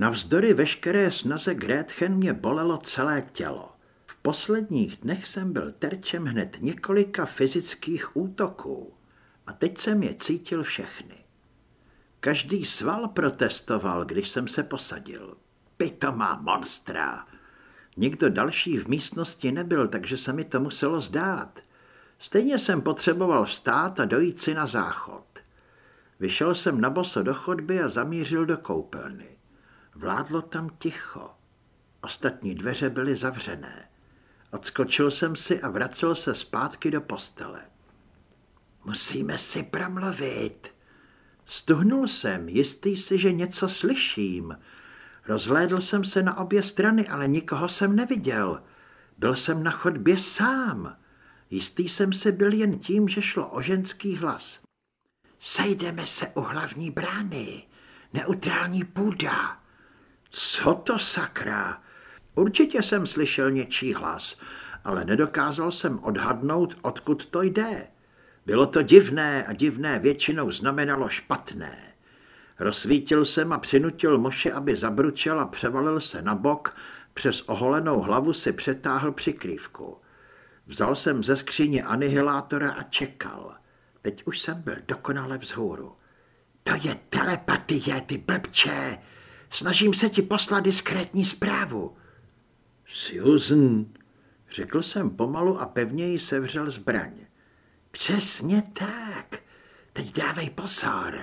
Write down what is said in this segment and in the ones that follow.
Navzdory veškeré snaze Gretchen mě bolelo celé tělo. V posledních dnech jsem byl terčem hned několika fyzických útoků a teď jsem je cítil všechny. Každý sval protestoval, když jsem se posadil. Pitomá monstra! Nikdo další v místnosti nebyl, takže se mi to muselo zdát. Stejně jsem potřeboval vstát a dojít si na záchod. Vyšel jsem na boso do chodby a zamířil do koupelny. Vládlo tam ticho. Ostatní dveře byly zavřené. Odskočil jsem si a vracel se zpátky do postele. Musíme si promluvit. Stuhnul jsem, jistý si, že něco slyším. Rozhlédl jsem se na obě strany, ale nikoho jsem neviděl. Byl jsem na chodbě sám. Jistý jsem si byl jen tím, že šlo o ženský hlas. Sejdeme se u hlavní brány. Neutrální půda. Co to sakra? Určitě jsem slyšel něčí hlas, ale nedokázal jsem odhadnout, odkud to jde. Bylo to divné a divné většinou znamenalo špatné. Rozsvítil jsem a přinutil Moše, aby zabručel a převalil se na bok, přes oholenou hlavu si přetáhl přikrývku. Vzal jsem ze skříně anihilátora a čekal. Teď už jsem byl dokonale vzhůru. To je telepatie, ty blbče! Snažím se ti poslat diskrétní zprávu. Susan, řekl jsem pomalu a pevněji sevřel zbraň. Přesně tak. Teď dávej pozor.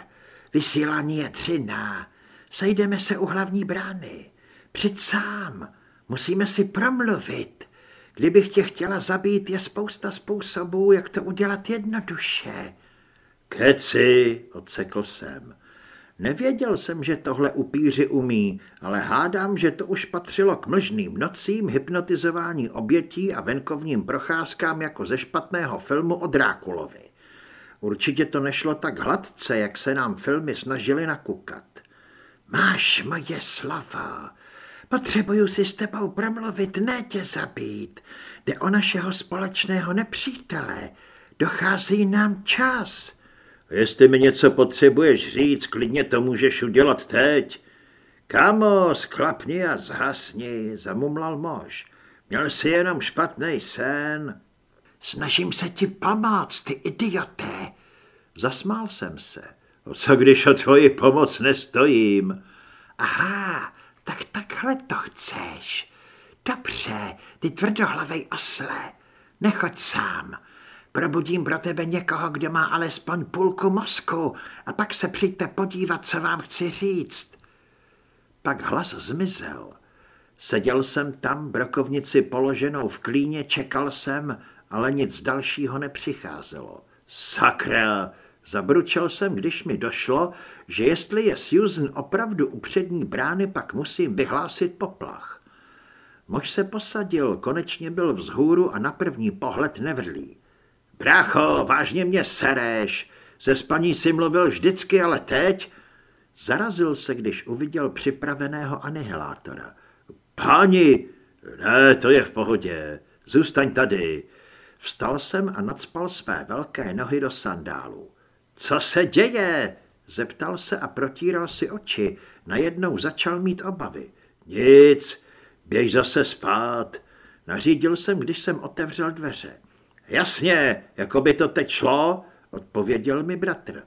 Vysílání je třiná. Sejdeme se u hlavní brány. Přijď sám. Musíme si promluvit. Kdybych tě chtěla zabít, je spousta způsobů, jak to udělat jednoduše. Keci, odsekl jsem. Nevěděl jsem, že tohle upíři umí, ale hádám, že to už patřilo k mlžným nocím, hypnotizování obětí a venkovním procházkám jako ze špatného filmu o Drákulovi. Určitě to nešlo tak hladce, jak se nám filmy snažili nakukat. Máš moje slova. Potřebuju si s tebou promluvit, ne tě zabít. Jde o našeho společného nepřítele. Dochází nám čas. Jestli mi něco potřebuješ říct, klidně to můžeš udělat teď. Kamo, sklapni a zhasni, zamumlal mož. Měl jsi jenom špatný sen. Snažím se ti pomoct, ty idioté. Zasmál jsem se. Co když o tvoji pomoc nestojím? Aha, tak takhle to chceš. Dobře, ty tvrdohlavej osle. Nechoď sám. Probudím pro tebe někoho, kdo má alespoň půlku mozku a pak se přijďte podívat, co vám chci říct. Pak hlas zmizel. Seděl jsem tam, brokovnici položenou v klíně, čekal jsem, ale nic dalšího nepřicházelo. Sakra! Zabručel jsem, když mi došlo, že jestli je Susan opravdu u přední brány, pak musím vyhlásit poplach. Mož se posadil, konečně byl vzhůru a na první pohled nevrlý. Brácho, vážně mě sereš. Ze spaní si mluvil vždycky, ale teď... Zarazil se, když uviděl připraveného anihilátora. Páni, ne, to je v pohodě, zůstaň tady. Vstal jsem a nadspal své velké nohy do sandálu. Co se děje? Zeptal se a protíral si oči. Najednou začal mít obavy. Nic, běž zase spát. Nařídil jsem, když jsem otevřel dveře. Jasně, jako by to teď šlo, odpověděl mi bratr.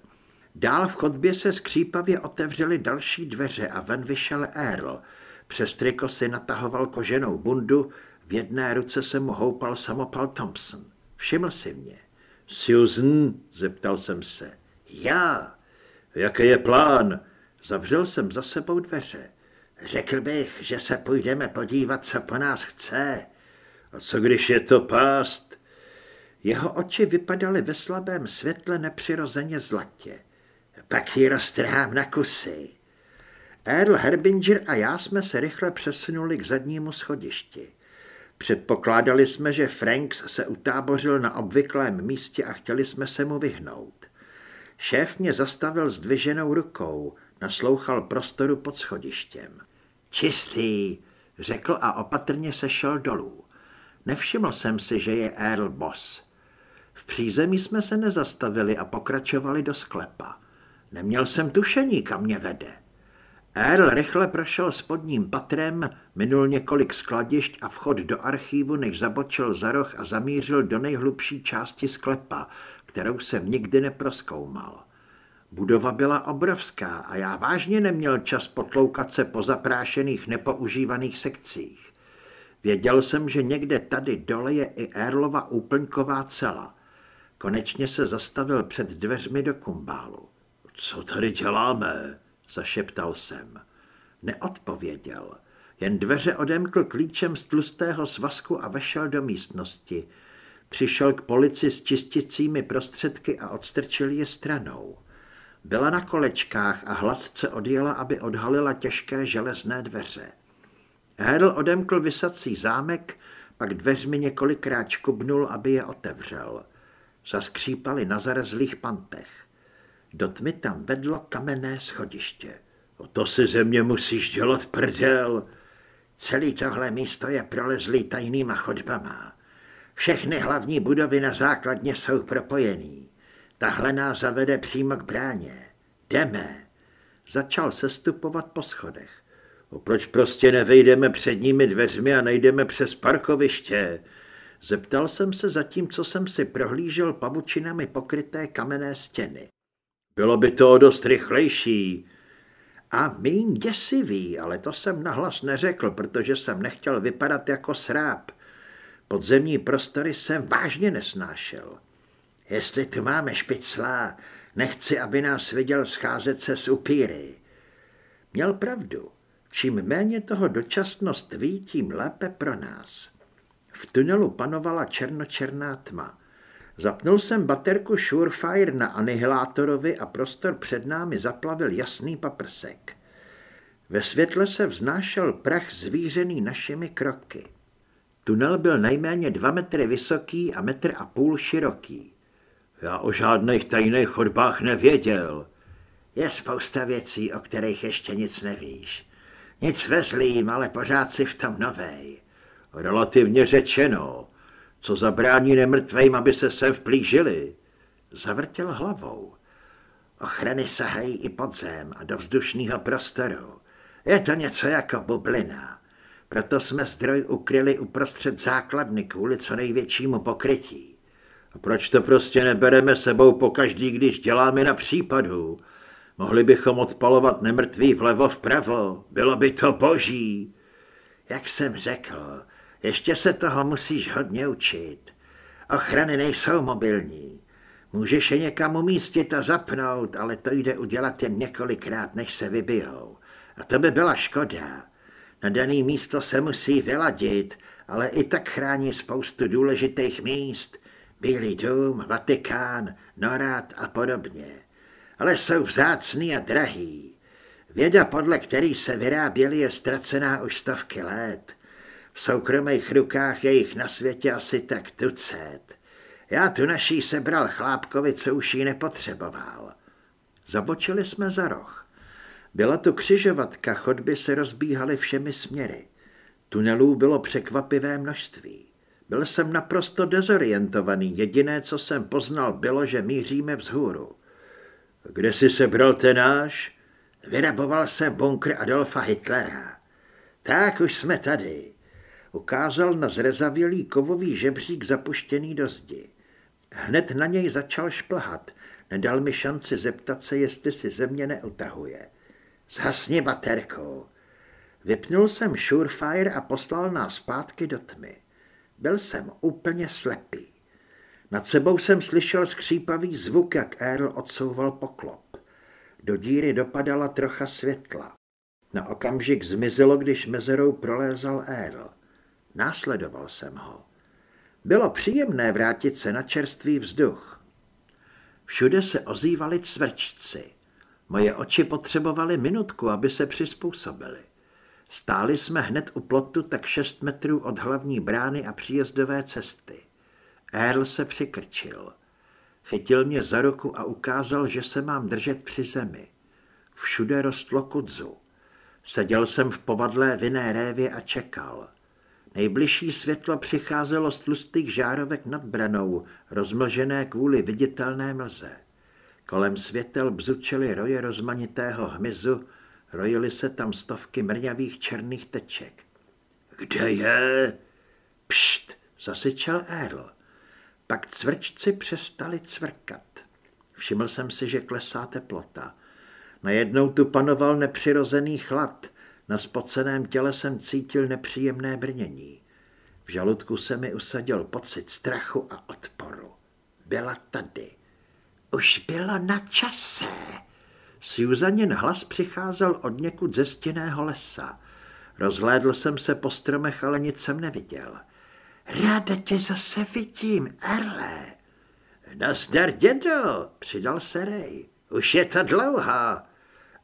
Dál v chodbě se skřípavě otevřely další dveře a ven vyšel Earl. Přes triko si natahoval koženou bundu, v jedné ruce se mu houpal samopal Thompson. Všiml si mě. Susan, zeptal jsem se. Já. Jaký je plán? Zavřel jsem za sebou dveře. Řekl bych, že se půjdeme podívat, co po nás chce. A co když je to pást? Jeho oči vypadaly ve slabém světle nepřirozeně zlatě. Pak ji roztrhám na kusy. Earl Herbinger a já jsme se rychle přesunuli k zadnímu schodišti. Předpokládali jsme, že Franks se utábořil na obvyklém místě a chtěli jsme se mu vyhnout. Šéf mě zastavil s dviženou rukou, naslouchal prostoru pod schodištěm. Čistý, řekl a opatrně sešel dolů. Nevšiml jsem si, že je Earl Boss. V přízemí jsme se nezastavili a pokračovali do sklepa. Neměl jsem tušení, kam mě vede. Earl rychle prošel spodním patrem, minul několik skladišť a vchod do archívu, než zabočil za roh a zamířil do nejhlubší části sklepa, kterou jsem nikdy neproskoumal. Budova byla obrovská a já vážně neměl čas potloukat se po zaprášených nepoužívaných sekcích. Věděl jsem, že někde tady dole je i Erlova úplňková cela. Konečně se zastavil před dveřmi do kumbálu. Co tady děláme? zašeptal jsem. Neodpověděl. Jen dveře odemkl klíčem z tlustého svazku a vešel do místnosti. Přišel k polici s čisticími prostředky a odstrčil je stranou. Byla na kolečkách a hladce odjela, aby odhalila těžké železné dveře. Hedl odemkl vysací zámek, pak dveřmi několikrát škubnul, aby je otevřel. Zaskřípali na zarezlých pantech. Do tmy tam vedlo kamenné schodiště. O to si ze mě musíš dělat prdel. Celý tohle místo je prolezlý tajnýma chodbama. Všechny hlavní budovy na základně jsou propojený. Tahle nás zavede přímo k bráně. Jdeme. Začal sestupovat po schodech. O proč prostě nevejdeme předními dveřmi a nejdeme přes parkoviště? Zeptal jsem se zatím, co jsem si prohlížel pavučinami pokryté kamenné stěny. Bylo by to dost rychlejší. A míň děsivý, ale to jsem nahlas neřekl, protože jsem nechtěl vypadat jako sráp. Podzemní prostory jsem vážně nesnášel. Jestli tu máme špiclá, nechci, aby nás viděl scházet se s upíry. Měl pravdu. Čím méně toho dočasnost ví, tím lépe pro nás. V tunelu panovala černočerná tma. Zapnul jsem baterku Surefire na anihilátorovi a prostor před námi zaplavil jasný paprsek. Ve světle se vznášel prach zvířený našimi kroky. Tunel byl nejméně dva metry vysoký a metr a půl široký. Já o žádných tajných chodbách nevěděl. Je spousta věcí, o kterých ještě nic nevíš. Nic vezlým, ale pořád si v tom novej. Relativně řečeno. Co zabrání nemrtvejm, aby se sem vplížili? Zavrtěl hlavou. Ochrany sahají i pod zem a do vzdušného prostoru. Je to něco jako bublina. Proto jsme zdroj ukryli uprostřed základny kvůli co největšímu pokrytí. A proč to prostě nebereme sebou po každý, když děláme na případu? Mohli bychom odpalovat nemrtví vlevo vpravo. Bylo by to boží. Jak jsem řekl, ještě se toho musíš hodně učit. Ochrany nejsou mobilní. Můžeš je někam umístit a zapnout, ale to jde udělat jen několikrát, než se vybijou. A to by byla škoda. Na daný místo se musí vyladit, ale i tak chrání spoustu důležitých míst. Bílý dům, Vatikán, Norad a podobně. Ale jsou vzácný a drahý. Věda, podle který se vyráběly, je ztracená už stovky let. V soukromých rukách je jich na světě asi tak tucet. Já tu naší sebral chlápkovi, co už ji nepotřeboval. Zabočili jsme za roh. Byla tu křižovatka, chodby se rozbíhaly všemi směry. Tunelů bylo překvapivé množství. Byl jsem naprosto dezorientovaný, jediné, co jsem poznal, bylo, že míříme vzhůru. Kde jsi sebral ten náš? Vyraboval jsem bunkr Adolfa Hitlera. Tak už jsme tady. Ukázal na zrezavělý kovový žebřík zapuštěný do zdi. Hned na něj začal šplhat. Nedal mi šanci zeptat se, jestli si země neutahuje. Zhasni baterkou. Vypnul jsem Surefire a poslal nás zpátky do tmy. Byl jsem úplně slepý. Nad sebou jsem slyšel skřípavý zvuk, jak Earl odsouval poklop. Do díry dopadala trocha světla. Na okamžik zmizelo, když mezerou prolézal Earl. Následoval jsem ho. Bylo příjemné vrátit se na čerstvý vzduch. Všude se ozývali cvrčci. Moje oči potřebovaly minutku, aby se přizpůsobili. Stáli jsme hned u plotu tak šest metrů od hlavní brány a příjezdové cesty. Earl se přikrčil. Chytil mě za ruku a ukázal, že se mám držet při zemi. Všude rostlo kudzu. Seděl jsem v povadlé vinné révě a čekal. Nejbližší světlo přicházelo z tlustých žárovek nad branou, rozmlžené kvůli viditelné mlze. Kolem světel bzučely roje rozmanitého hmyzu, Rojily se tam stovky mrňavých černých teček. Kde je? Pšt, zasyčel Earl. Pak cvrčci přestali cvrkat. Všiml jsem si, že klesá teplota. Najednou tu panoval nepřirozený chlad. Na spoceném těle jsem cítil nepříjemné brnění. V žaludku se mi usadil pocit strachu a odporu. Byla tady. Už bylo na čase. Suzanin hlas přicházel od někud ze stěného lesa. Rozhlédl jsem se po stromech, ale nic jsem neviděl. Ráda tě zase vidím, Erle. Nazdar, dědo, přidal se Rej. Už je to dlouho.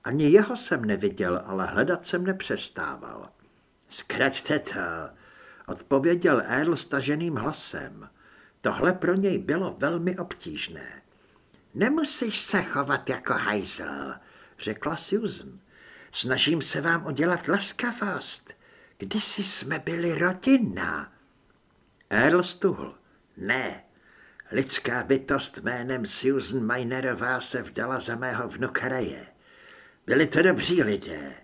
Ani jeho jsem neviděl, ale hledat jsem nepřestával. Zkraťte to, odpověděl Earl staženým hlasem. Tohle pro něj bylo velmi obtížné. Nemusíš se chovat jako hajzel, řekla Susan. Snažím se vám udělat laskavost. Kdysi jsme byli rodina. Earl stuhl. Ne, lidská bytost jménem Susan Minerová se vdala za mého vnuka Reje. Byli to dobří lidé,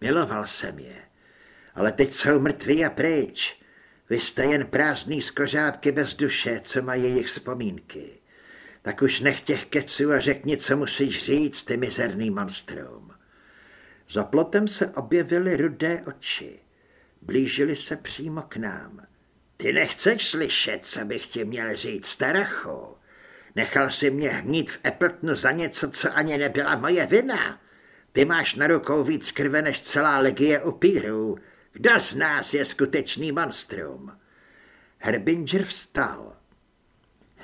miloval jsem je. Ale teď jsou mrtví a pryč. Vy jste jen prázdný skořápky bez duše, co mají jejich vzpomínky. Tak už nech těch keců a řekni, co musíš říct, ty mizerný monstrum. Za plotem se objevily rudé oči. Blížili se přímo k nám. Ty nechceš slyšet, co bych ti měl říct, staracho. Nechal si mě hnít v Epltnu za něco, co ani nebyla moje vina. Ty máš na rukou víc krve než celá legie upírů. Kdo z nás je skutečný monstrum? Herbinger vstal.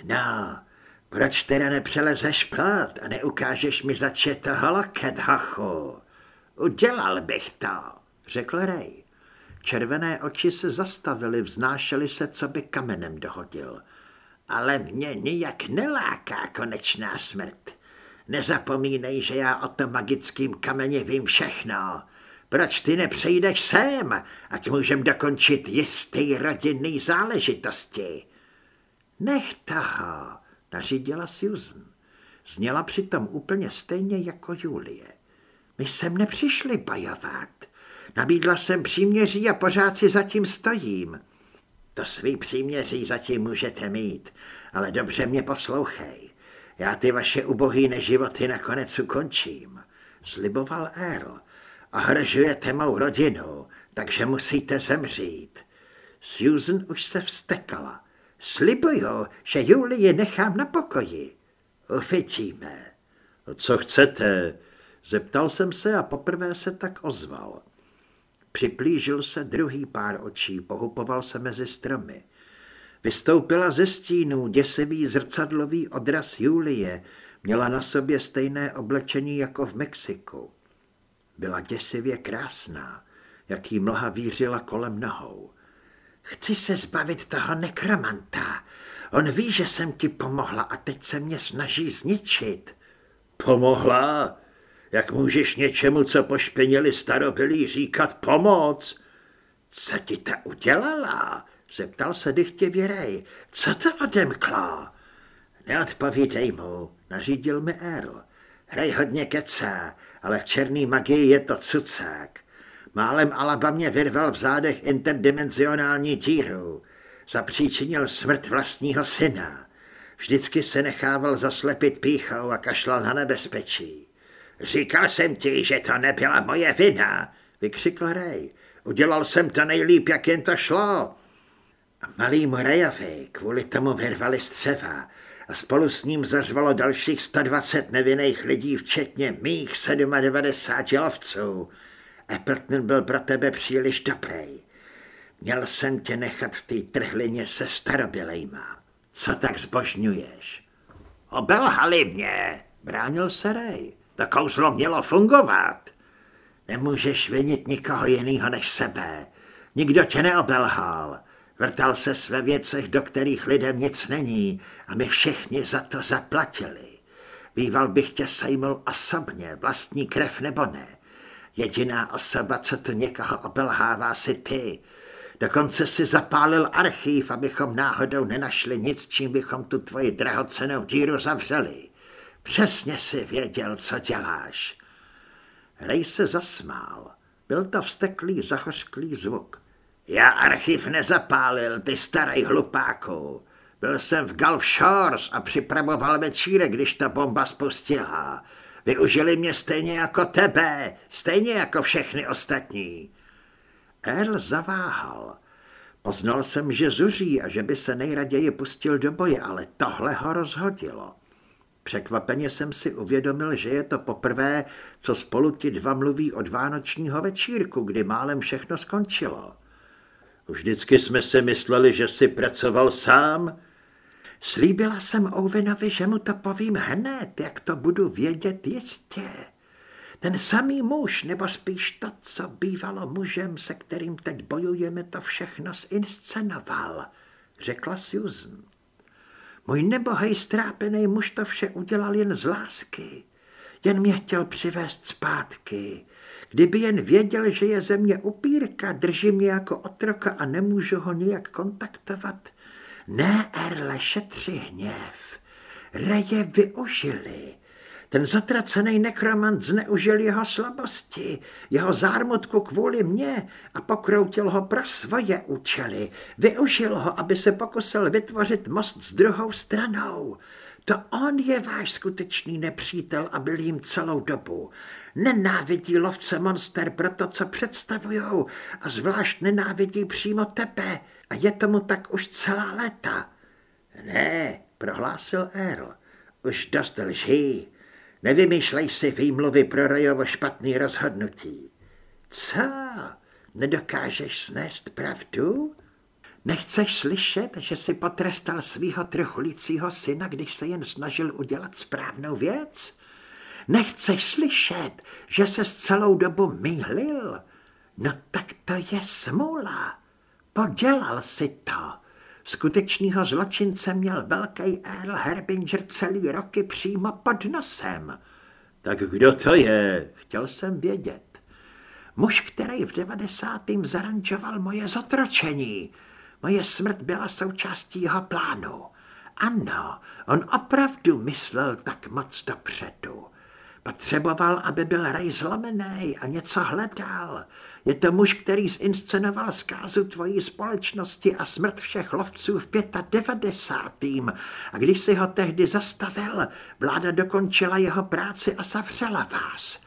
No, proč teda nepřelezeš plot a neukážeš mi začet toho loket, hachu? Udělal bych to, řekl Ray. Červené oči se zastavily, vznášely se, co by kamenem dohodil. Ale mě nijak neláká konečná smrt. Nezapomínej, že já o tom magickém kameni vím všechno. Proč ty nepřejdeš sem, ať můžem dokončit jistý rodinný záležitosti? Nech toho, nařídila Susan. Zněla přitom úplně stejně jako Julie. My sem nepřišli bojovat. Nabídla jsem příměří a pořád si zatím stojím. To svý příměří zatím můžete mít, ale dobře mě poslouchej. Já ty vaše ubohý neživoty nakonec ukončím. Sliboval Earl. Ohrožujete mou rodinu, takže musíte zemřít. Susan už se vstekala. Slibuju, že Julii nechám na pokoji. Uvidíme. Co chcete? Zeptal jsem se a poprvé se tak ozval. Připlížil se druhý pár očí, pohupoval se mezi stromy. Vystoupila ze stínů děsivý zrcadlový odraz Julie, měla na sobě stejné oblečení jako v Mexiku. Byla děsivě krásná, jaký mlha vířila kolem nohou. Chci se zbavit toho nekramanta. On ví, že jsem ti pomohla a teď se mě snaží zničit. Pomohla? Jak můžeš něčemu, co pošpinili starobylí, říkat pomoc? Co ti ta udělala? Zeptal se dychtivě Rej. Co to odemklo? Neodpovídej mu, nařídil mi Earl. Rej hodně kecá, ale v černý magii je to cucák. Málem Alabamě vyrval v zádech interdimenzionální díru. Zapříčinil smrt vlastního syna. Vždycky se nechával zaslepit píchou a kašlal na nebezpečí. Říkal jsem ti, že to nebyla moje vina, vykřikl Ray. Udělal jsem to nejlíp, jak jen to šlo. Malý Morejovi kvůli tomu vyrvali střeva a spolu s ním zařvalo dalších 120 nevinných lidí, včetně mých 97 lovců. Appleton byl pro tebe příliš dobrý. Měl jsem tě nechat v té trhlině se starobělejma. Co tak zbožňuješ? Obelhali mě, bránil se Ray. To kouzlo mělo fungovat. Nemůžeš vinit nikoho jiného než sebe. Nikdo tě neobelhal. Vrtal se ve věcech, do kterých lidem nic není a my všichni za to zaplatili. Býval bych tě sejmul osobně, vlastní krev nebo ne. Jediná osoba, co tu někoho obelhává, si ty. Dokonce si zapálil archív, abychom náhodou nenašli nic, čím bychom tu tvoji drahocenou díru zavřeli. Přesně si věděl, co děláš. Ray se zasmál. Byl to vsteklý, zahořklý zvuk. Já archiv nezapálil, ty starý hlupáku. Byl jsem v Gulf Shores a připravoval večírek, když ta bomba spustila. Využili mě stejně jako tebe, stejně jako všechny ostatní. Earl zaváhal. Poznal jsem, že zuří a že by se nejraději pustil do boje, ale tohle ho rozhodilo. Překvapeně jsem si uvědomil, že je to poprvé, co spolu ti dva mluví od vánočního večírku, kdy málem všechno skončilo. Vždycky jsme si mysleli, že si pracoval sám. Slíbila jsem Ovinovi, že mu to povím hned, jak to budu vědět jistě. Ten samý muž, nebo spíš to, co bývalo mužem, se kterým teď bojujeme, to všechno zinscenoval, řekla Susan. Můj nebohej strápený muž to vše udělal jen z lásky. Jen mě chtěl přivést zpátky. Kdyby jen věděl, že je země upírka, drží mě jako otroka a nemůžu ho nijak kontaktovat. Ne, Erle, šetři hněv. Reje využili. Ten zatracený nekromant zneužil jeho slabosti, jeho zármutku kvůli mně a pokroutil ho pro svoje účely. Využil ho, aby se pokusil vytvořit most s druhou stranou. To on je váš skutečný nepřítel a byl jim celou dobu. Nenávidí lovce monster pro to, co představujou a zvlášť nenávidí přímo tebe a je tomu tak už celá léta. Ne, prohlásil Earl, už dost lží. Nevymýšlej si výmluvy pro Rajovo špatný rozhodnutí. Co? Nedokážeš snést pravdu? Nechceš slyšet, že si potrestal svého trochulícího syna, když se jen snažil udělat správnou věc? Nechceš slyšet, že se s celou dobu mýlil? No tak to je smůla. Podělal si to. Skutečného zločince měl velký Earl Herbinger celý roky přímo pod nosem. Tak kdo to je? Chtěl jsem vědět. Muž, který v devadesátým zarančoval moje zotročení. Moje smrt byla součástí jeho plánu. Ano, on opravdu myslel tak moc dopředu. Potřeboval, aby byl rej zlomený a něco hledal. Je to muž, který zinscenoval zkázu tvojí společnosti a smrt všech lovců v 95. A když si ho tehdy zastavil, vláda dokončila jeho práci a zavřela vás.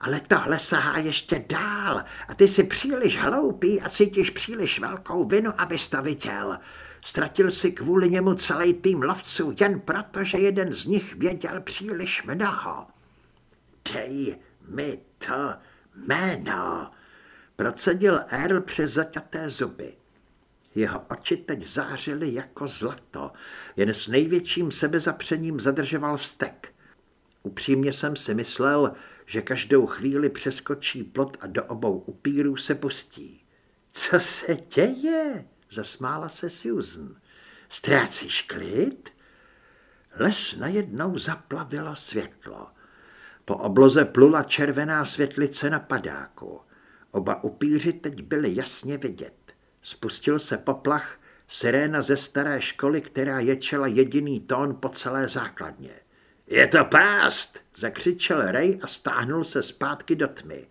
Ale tohle sahá ještě dál a ty jsi příliš hloupý a cítíš příliš velkou vinu, abys to viděl. Ztratil si kvůli němu celý tým lovců jen proto, že jeden z nich věděl příliš mnoho. Dej mi to jméno, Procedil Earl přes zaťaté zuby. Jeho oči teď zářily jako zlato, jen s největším sebezapřením zadržoval vztek. Upřímně jsem si myslel, že každou chvíli přeskočí plot a do obou upírů se pustí. Co se děje? Zasmála se Susan. Ztrácíš klid? Les najednou zaplavilo světlo. Po obloze plula červená světlice na padáku. Oba upíři teď byli jasně vidět. Spustil se poplach, siréna ze staré školy, která ječela jediný tón po celé základně. Je to pást, zakřičel Ray a stáhnul se zpátky do tmy.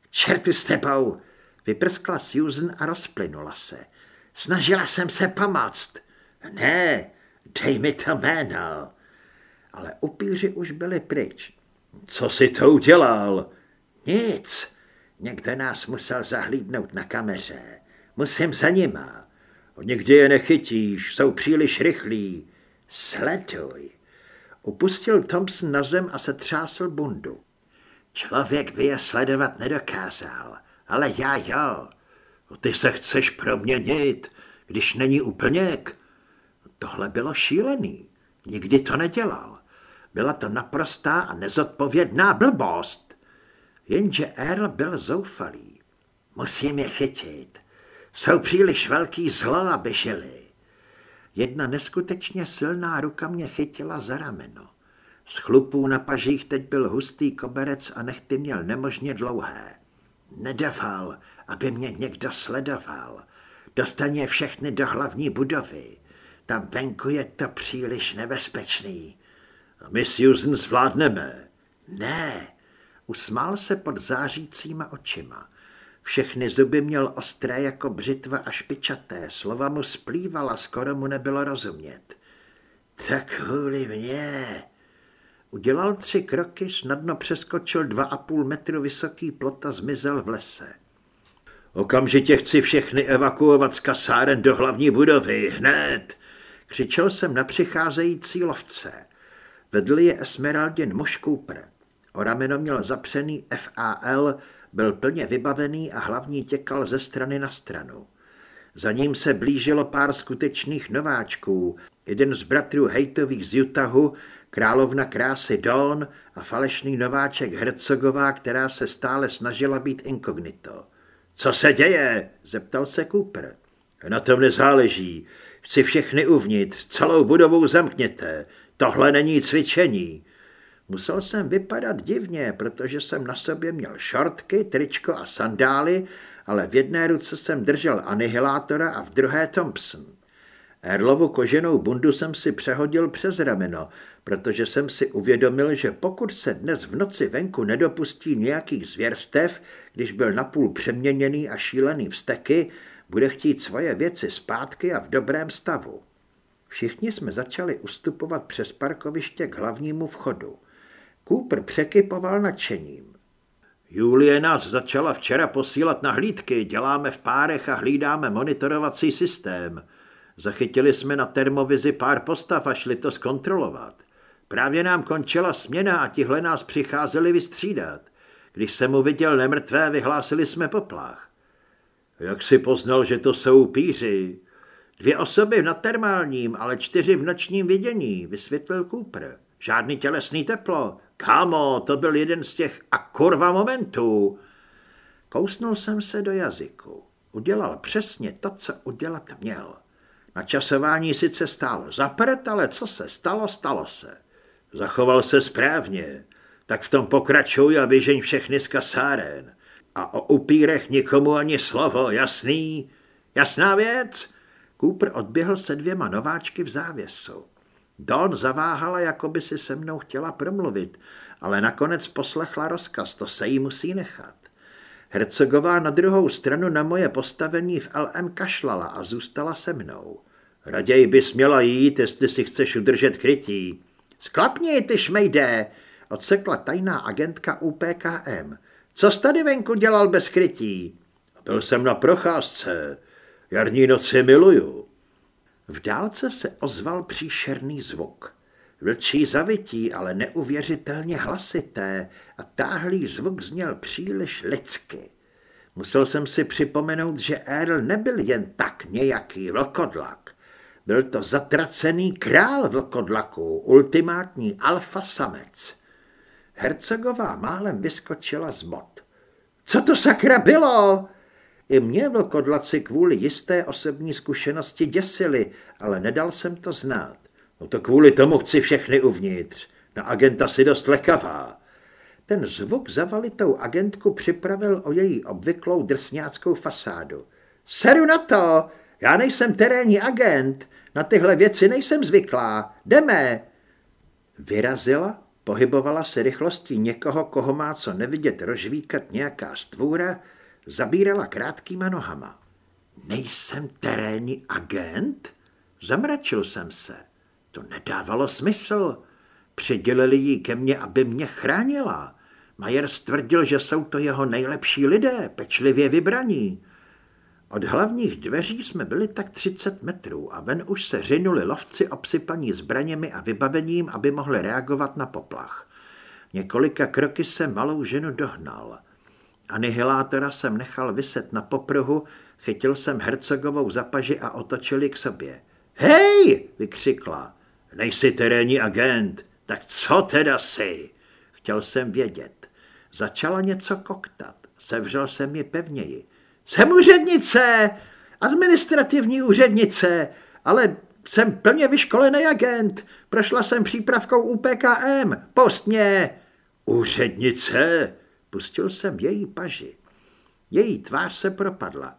K čertu s tebou, vyprskla Susan a rozplynula se. Snažila jsem se pomoct. Ne, dej mi to jméno. Ale upíři už byli pryč. Co si to udělal? Nic, Někdo nás musel zahlídnout na kameře. Musím za nima. Nikdy je nechytíš, jsou příliš rychlí. Sleduj. Upustil Thompson na zem a se třásl bundu. Člověk by je sledovat nedokázal, ale já jo. Ty se chceš proměnit, když není úplněk. Tohle bylo šílený. Nikdy to nedělal. Byla to naprostá a nezodpovědná blbost. Jenže Earl byl zoufalý. Musím je chytit. Jsou příliš velký zlo, aby žili. Jedna neskutečně silná ruka mě chytila za rameno. Z chlupů na pažích teď byl hustý koberec a nechty měl nemožně dlouhé. Nedával, aby mě někdo sledoval. Dostaně všechny do hlavní budovy. Tam venku je to příliš nebezpečný. My Susan zvládneme. Ne, Usmál se pod zářícíma očima. Všechny zuby měl ostré jako břitva a špičaté, slova mu splývala, skoro mu nebylo rozumět. Tak kvůli mě. Udělal tři kroky, snadno přeskočil dva a půl metru vysoký plot a zmizel v lese. Okamžitě chci všechny evakuovat z kasáren do hlavní budovy, hned! Křičel jsem na přicházející lovce. Vedl je Esmeraldin muž Cooper. O rameno měl zapřený FAL, byl plně vybavený a hlavní těkal ze strany na stranu. Za ním se blížilo pár skutečných nováčků, jeden z bratrů Hejtových z Utahu, královna krásy Dawn a falešný nováček Hercogová, která se stále snažila být inkognito. Co se děje? zeptal se Cooper. Na tom nezáleží. Chci všechny uvnitř, celou budovou zamkněte. Tohle není cvičení. Musel jsem vypadat divně, protože jsem na sobě měl šortky, tričko a sandály, ale v jedné ruce jsem držel anihilátora a v druhé Thompson. Erlovu koženou bundu jsem si přehodil přes rameno, protože jsem si uvědomil, že pokud se dnes v noci venku nedopustí nějakých zvěrstev, když byl napůl přeměněný a šílený vsteky, bude chtít svoje věci zpátky a v dobrém stavu. Všichni jsme začali ustupovat přes parkoviště k hlavnímu vchodu. Cooper překypoval nadšením. Julie nás začala včera posílat na hlídky, děláme v párech a hlídáme monitorovací systém. Zachytili jsme na termovizi pár postav a šli to zkontrolovat. Právě nám končila směna a tihle nás přicházeli vystřídat. Když jsem uviděl nemrtvé, vyhlásili jsme poplach. Jak si poznal, že to jsou píři? Dvě osoby na termálním, ale čtyři v nočním vidění, vysvětlil Cooper. Žádný tělesný teplo. Kámo, to byl jeden z těch a kurva momentů. Kousnul jsem se do jazyku. Udělal přesně to, co udělat měl. Načasování sice stálo za ale co se stalo, stalo se. Zachoval se správně. Tak v tom pokračuj a vyžeň všechny z kasáren. A o upírech nikomu ani slovo, jasný? Jasná věc? Cooper odběhl se dvěma nováčky v závěsu. Don zaváhala, jako by si se mnou chtěla promluvit, ale nakonec poslechla rozkaz, to se jí musí nechat. Hercegová na druhou stranu na moje postavení v LM kašlala a zůstala se mnou. Raději bys měla jít, jestli si chceš udržet krytí. Sklapni, ty šmejde, odsekla tajná agentka UPKM. Co jsi tady venku dělal bez krytí? Byl jsem na procházce. Jarní noci miluju. V dálce se ozval příšerný zvuk. Vlčí zavití, ale neuvěřitelně hlasité a táhlý zvuk zněl příliš lidsky. Musel jsem si připomenout, že Earl nebyl jen tak nějaký vlkodlak. Byl to zatracený král vlkodlaků, ultimátní alfa samec. Hercegová málem vyskočila z bod. Co to sakra bylo? I mě vlkodlaci kvůli jisté osobní zkušenosti děsili, ale nedal jsem to znát. No to kvůli tomu chci všechny uvnitř. Na agenta si dost lekavá. Ten zvuk zavalitou agentku připravil o její obvyklou drsňáckou fasádu. Seru na to! Já nejsem terénní agent, na tyhle věci nejsem zvyklá. Jdeme! Vyrazila, pohybovala se rychlostí někoho, koho má co nevidět rožvíkat nějaká stvůra, zabírala krátkýma nohama. Nejsem terénní agent? Zamračil jsem se. To nedávalo smysl. Přidělili ji ke mně, aby mě chránila. Majer stvrdil, že jsou to jeho nejlepší lidé, pečlivě vybraní. Od hlavních dveří jsme byli tak 30 metrů a ven už se řinuli lovci obsypaní zbraněmi a vybavením, aby mohli reagovat na poplach. Několika kroky se malou ženu dohnal. Anihilátora jsem nechal vyset na popruhu, chytil jsem hercogovou za paži a otočil ji k sobě. Hej, vykřikla. Nejsi terénní agent, tak co teda jsi? Chtěl jsem vědět. Začala něco koktat. Sevřel jsem ji pevněji. Jsem úřednice, administrativní úřednice, ale jsem plně vyškolený agent. Prošla jsem přípravkou UPKM. Post mě. Úřednice? Pustil jsem její paži. Její tvář se propadla.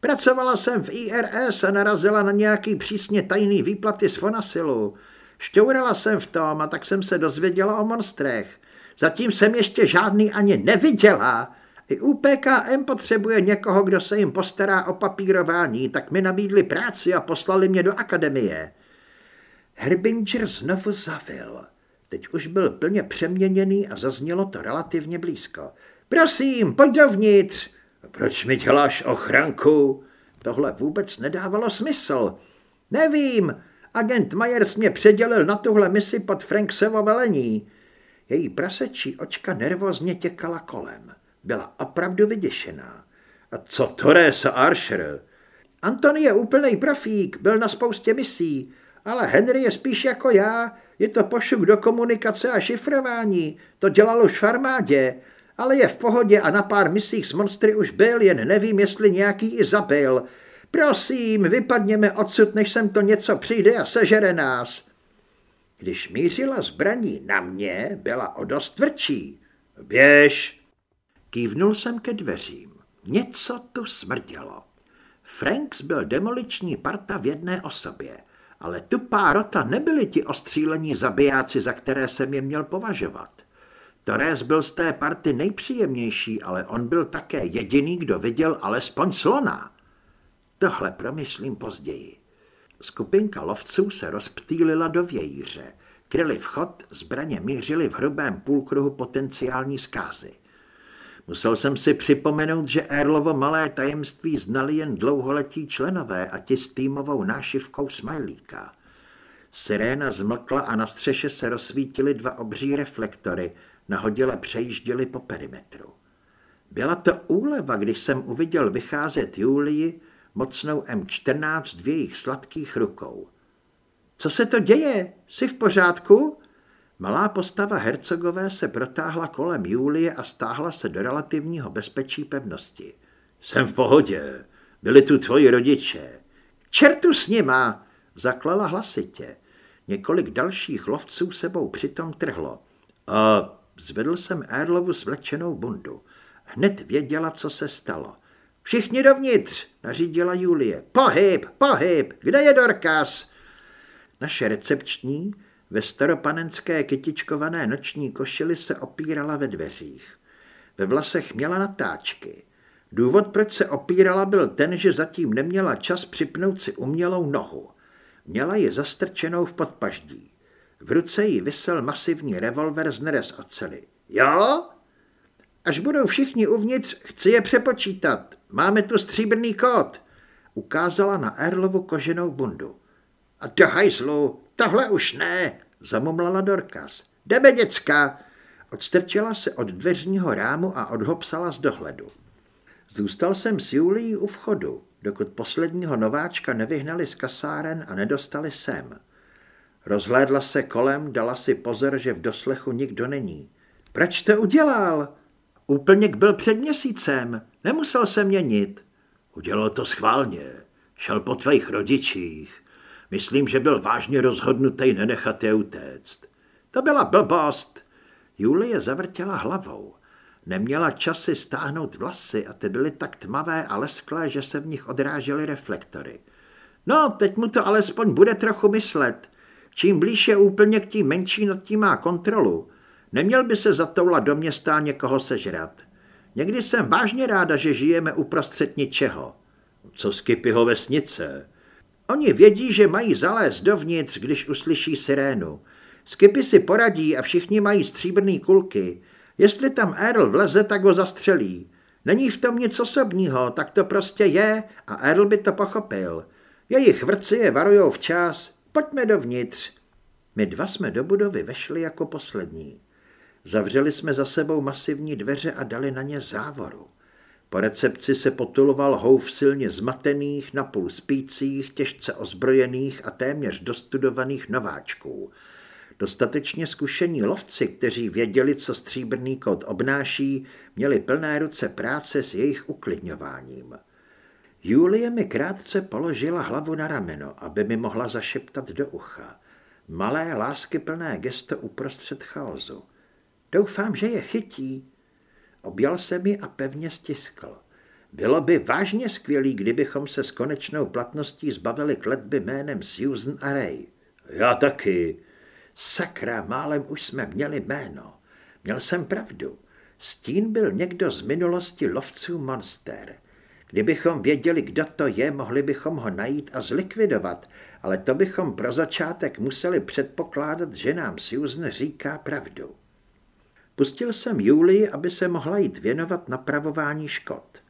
Pracovala jsem v IRS a narazila na nějaký přísně tajný výplaty z Fonasilu. Šťourala jsem v tom a tak jsem se dozvěděla o monstrech. Zatím jsem ještě žádný ani neviděla. I UPKM potřebuje někoho, kdo se jim postará o papírování, tak mi nabídli práci a poslali mě do akademie. Herbinger znovu zavil. Teď už byl plně přeměněný a zaznělo to relativně blízko. Prosím, pojď dovnitř. Proč mi děláš ochranku? Tohle vůbec nedávalo smysl. Nevím, agent Myers mě předělil na tuhle misi pod Franksovo velení. Její prasečí očka nervózně těkala kolem. Byla opravdu vyděšená. A co Torres Archer? Antony je úplný profík, byl na spoustě misí, ale Henry je spíš jako já, je to pošuk do komunikace a šifrování, to dělal už v armádě, ale je v pohodě a na pár misích s monstry už byl, jen nevím, jestli nějaký i zabil. Prosím, vypadněme odsud, než sem to něco přijde a sežere nás. Když mířila zbraní na mě, byla o dost tvrdší. Běž! Kývnul jsem ke dveřím. Něco tu smrdělo. Franks byl demoliční parta v jedné osobě, ale tupá rota nebyli ti ostřílení zabijáci, za které jsem je měl považovat. Torres byl z té party nejpříjemnější, ale on byl také jediný, kdo viděl alespoň slona. Tohle promyslím později. Skupinka lovců se rozptýlila do vějíře. Kryli vchod, zbraně mířily v hrubém půlkruhu potenciální zkázy. Musel jsem si připomenout, že Erlovo malé tajemství znali jen dlouholetí členové a ti s týmovou nášivkou smajlíka. Siréna zmlkla a na střeše se rozsvítily dva obří reflektory, nahodile přejížděli po perimetru. Byla to úleva, když jsem uviděl vycházet Julii, mocnou M14 v jejich sladkých rukou. Co se to děje? Jsi v pořádku? Malá postava hercogové se protáhla kolem Julie a stáhla se do relativního bezpečí pevnosti. Jsem v pohodě. Byli tu tvoji rodiče. Čertu s nima, zaklala hlasitě. Několik dalších lovců sebou přitom trhlo. A zvedl jsem Erlovu svlečenou bundu. Hned věděla, co se stalo. Všichni dovnitř, nařídila Julie. Pohyb, pohyb, kde je Dorkas? Naše recepční ve staropanenské kytičkované noční košili se opírala ve dveřích. Ve vlasech měla natáčky. Důvod, proč se opírala, byl ten, že zatím neměla čas připnout si umělou nohu. Měla je zastrčenou v podpaždí. V ruce jí vysel masivní revolver z nerez oceli. Jo? Až budou všichni uvnitř, chci je přepočítat. Máme tu stříbrný kód. Ukázala na Erlovu koženou bundu. A do hajzlu, tohle už ne, zamumlala Dorkas. Jdeme, děcka. Odstrčila se od dveřního rámu a odhopsala z dohledu. Zůstal jsem s Julií u vchodu, dokud posledního nováčka nevyhnali z kasáren a nedostali sem. Rozhlédla se kolem, dala si pozor, že v doslechu nikdo není. Proč to udělal? Úplněk byl před měsícem, nemusel se měnit. Udělal to schválně, šel po tvých rodičích. Myslím, že byl vážně rozhodnutý nenechat je utéct. To byla blbost. Julie zavrtěla hlavou. Neměla časy stáhnout vlasy a ty byly tak tmavé a lesklé, že se v nich odrážely reflektory. No, teď mu to alespoň bude trochu myslet. Čím blíž je úplně k tím menší, nad tím má kontrolu. Neměl by se zatoulat do města a někoho sežrat. Někdy jsem vážně ráda, že žijeme uprostřed ničeho. Co Skipyho vesnice? Oni vědí, že mají zalézt dovnitř, když uslyší sirénu. Skipy si poradí a všichni mají stříbrný kulky. Jestli tam Earl vleze, tak ho zastřelí. Není v tom nic osobního, tak to prostě je a Earl by to pochopil. Jejich vrci je varujou včas. Pojďme dovnitř. My dva jsme do budovy vešli jako poslední. Zavřeli jsme za sebou masivní dveře a dali na ně závoru. Po recepci se potuloval houf silně zmatených, napůl spících, těžce ozbrojených a téměř dostudovaných nováčků. Dostatečně zkušení lovci, kteří věděli, co stříbrný kód obnáší, měli plné ruce práce s jejich uklidňováním. Julie mi krátce položila hlavu na rameno, aby mi mohla zašeptat do ucha. Malé láskyplné gesto uprostřed chaosu. Doufám, že je chytí. Objal se mi a pevně stiskl. Bylo by vážně skvělý, kdybychom se s konečnou platností zbavili kletby jménem Susan a Ray. Já taky. Sakra, málem už jsme měli jméno. Měl jsem pravdu. Stín byl někdo z minulosti lovců monster. Kdybychom věděli, kdo to je, mohli bychom ho najít a zlikvidovat, ale to bychom pro začátek museli předpokládat, že nám Susan říká pravdu. Pustil jsem Julii, aby se mohla jít věnovat napravování škod.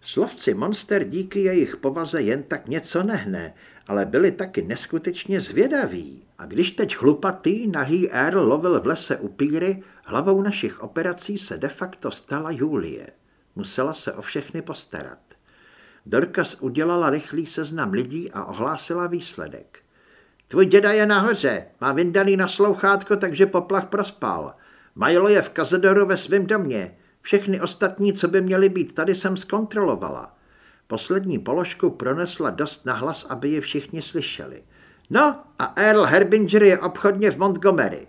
Slovci Monster díky jejich povaze jen tak něco nehne, ale byli taky neskutečně zvědaví. A když teď chlupatý, nahý Earl lovil v lese upíry, hlavou našich operací se de facto stala Julie. Musela se o všechny postarat. Dorkas udělala rychlý seznam lidí a ohlásila výsledek. Tvůj děda je nahoře, má vyndaný na slouchátko, takže poplach prospal. Majlo je v Kazedoru ve svém domě. Všechny ostatní, co by měly být tady, jsem zkontrolovala. Poslední položku pronesla dost nahlas, aby je všichni slyšeli. No a Earl Herbinger je obchodně v Montgomery.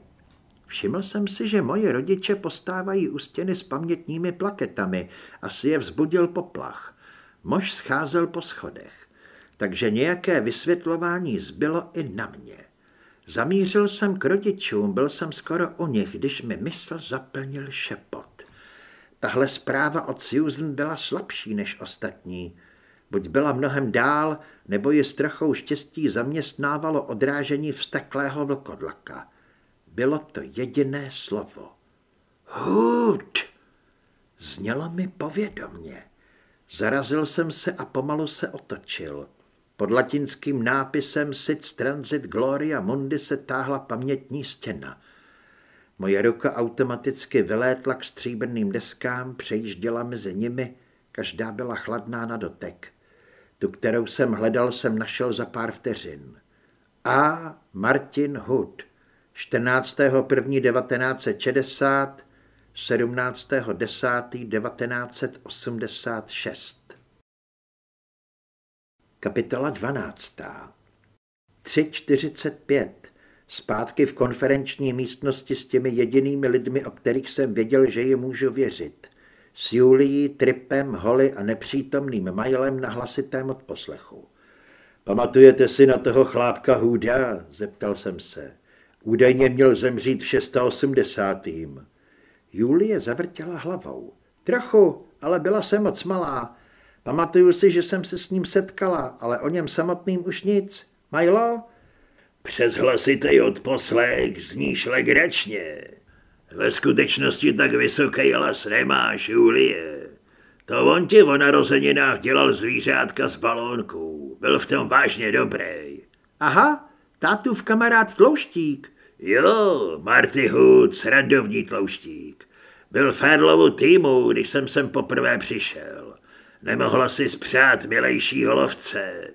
Všiml jsem si, že moji rodiče postávají u stěny s pamětními plaketami. Asi je vzbudil poplach. Mož scházel po schodech. Takže nějaké vysvětlování zbylo i na mě. Zamířil jsem k rodičům, byl jsem skoro u nich, když mi mysl zaplnil šepot. Tahle zpráva od Susan byla slabší než ostatní. Buď byla mnohem dál, nebo ji s trochou štěstí zaměstnávalo odrážení vsteklého vlkodlaka. Bylo to jediné slovo. Hud! Znělo mi povědomně. Zarazil jsem se a pomalu se otočil. Pod latinským nápisem Sit Transit Gloria Mundi se táhla pamětní stěna. Moje ruka automaticky vylétla k stříbrným deskám, přejížděla mezi nimi, každá byla chladná na dotek. Tu, kterou jsem hledal, jsem našel za pár vteřin. A. Martin Hood, 14.1.1960, 17.10.1986. Kapitola 12. 3.45. Zpátky v konferenční místnosti s těmi jedinými lidmi, o kterých jsem věděl, že je můžu věřit. S Julií, Tripem, Holly a nepřítomným Majlem na hlasitém odposlechu. Pamatujete si na toho chlápka Hůda? Zeptal jsem se. Údajně měl zemřít v 680. Julie zavrtěla hlavou. Trochu, ale byla jsem moc malá. Pamatuju si, že jsem se s ním setkala, ale o něm samotným už nic. Majlo? Přes hlasitý odposlech zníš legračně. Ve skutečnosti tak vysoký hlas nemáš, Julie. To on ti o narozeninách dělal zvířátka z balónku. Byl v tom vážně dobrý. Aha, tátův kamarád Tlouštík. Jo, Marty Hood, srandovní Tlouštík. Byl v Erlovu týmu, když jsem sem poprvé přišel. Nemohla si spřát milejšího lovce.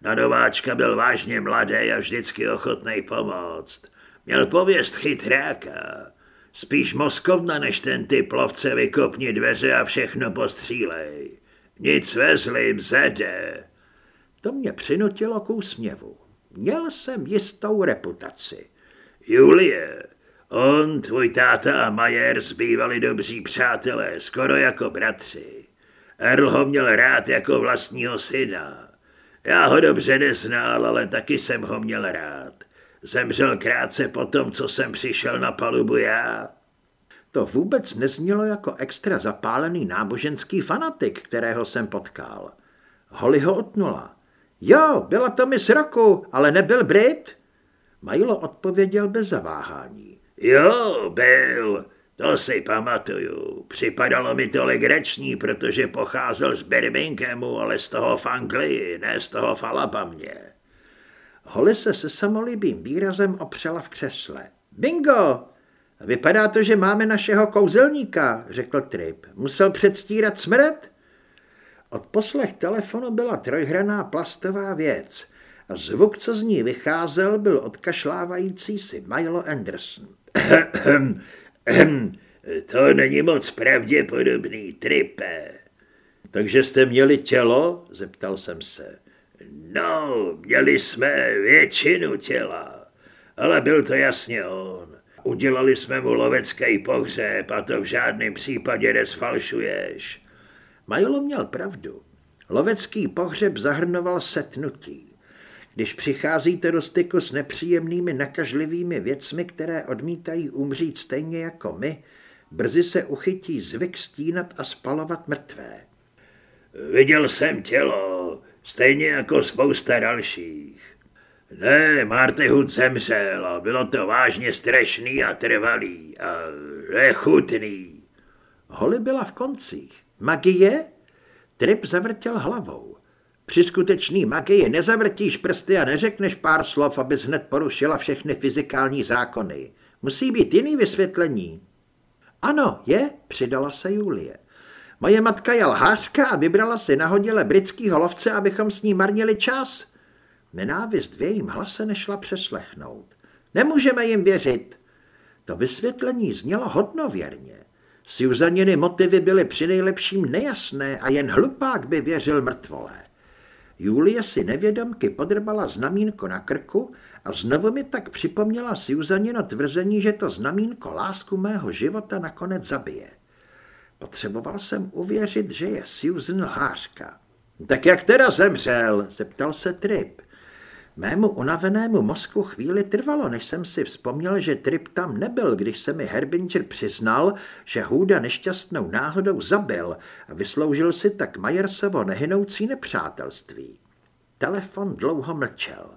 Na nováčka byl vážně mladý a vždycky ochotný pomoct. Měl pověst chytráka. Spíš moskovna než ten typ lovce vykopni dveře a všechno postřílej. Nic vezlým zede. To mě přinutilo k úsměvu. Měl jsem jistou reputaci. Julie, on, tvůj táta a Majer zbývali dobří přátelé, skoro jako bratři. Earl ho měl rád jako vlastního syna. Já ho dobře neznal, ale taky jsem ho měl rád. Zemřel krátce po tom, co jsem přišel na palubu já. To vůbec neznělo jako extra zapálený náboženský fanatik, kterého jsem potkal. Holly ho otnula. Jo, byla to mis roku, ale nebyl Brit? Majlo odpověděl bez zaváhání. Jo, byl. To si pamatuju. Připadalo mi to legrační, protože pocházel z Birminghamu, ale z toho v Anglii, ne z toho v. Holly se se samolibým výrazem opřela v křesle. Bingo! Vypadá to, že máme našeho kouzelníka, řekl Trip. Musel předstírat smrt? Od poslech telefonu byla trojhraná plastová věc a zvuk, co z ní vycházel, byl odkašlávající si Milo Anderson. to není moc pravděpodobný, Tripe. Takže jste měli tělo? zeptal jsem se. No, měli jsme většinu těla, ale byl to jasně on. Udělali jsme mu lovecký pohřeb a to v žádném případě nesfalšuješ. Majolo měl pravdu. Lovecký pohřeb zahrnoval setnutí. Když přicházíte do styku s nepříjemnými nakažlivými věcmi, které odmítají umřít stejně jako my, Brzy se uchytí zvyk stínat a spalovat mrtvé. Viděl jsem tělo, stejně jako spousta dalších. Ne, Martyhud zemřel a bylo to vážně strašný a trvalý a nechutný. Holly byla v koncích. Magie? Trip zavrtěl hlavou. Při skutečný magii nezavrtíš prsty a neřekneš pár slov, abys hned porušila všechny fyzikální zákony. Musí být jiný vysvětlení. Ano, je, přidala se Julie. Moje matka je lhářka a vybrala si nahodile britský lovce, abychom s ní marnili čas. Nenávist v jejím hlase nešla přeslechnout. Nemůžeme jim věřit. To vysvětlení znělo hodnověrně. Suzaniny motivy byly přinejlepším nejasné a jen hlupák by věřil mrtvolé. Julie si nevědomky podrbala znamínko na krku a znovu mi tak připomněla Suzanino tvrzení, že to znamínko lásku mého života nakonec zabije. Potřeboval jsem uvěřit, že je Susan lhářka. Tak jak teda zemřel? zeptal se Trip. Mému unavenému mozku chvíli trvalo, než jsem si vzpomněl, že Trip tam nebyl, když se mi Herbinger přiznal, že Hůda nešťastnou náhodou zabil a vysloužil si tak Majersovo nehynoucí nepřátelství. Telefon dlouho mlčel.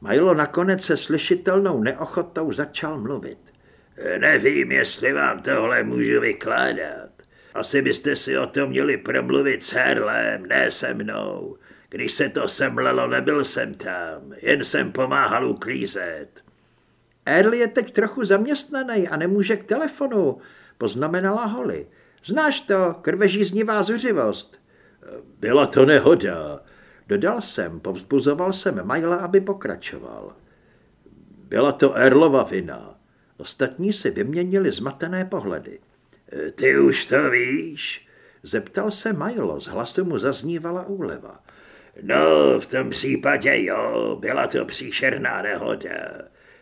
Majlo nakonec se slyšitelnou neochotou začal mluvit. Nevím, jestli vám tohle můžu vykládat. Asi byste si o tom měli promluvit s Herlem, ne se mnou. Když se to semlelo, nebyl jsem tam, jen jsem pomáhal uklízet. Erl je teď trochu zaměstnaný a nemůže k telefonu, poznamenala Holly. Znáš to, krvežíznivá zuřivost. Byla to nehoda. Dodal jsem, povzbuzoval jsem Majla, aby pokračoval. Byla to Erlova vina. Ostatní si vyměnili zmatené pohledy. Ty už to víš? Zeptal se Majlo, z hlasu mu zaznívala úleva. No, v tom případě jo, byla to příšerná nehoda.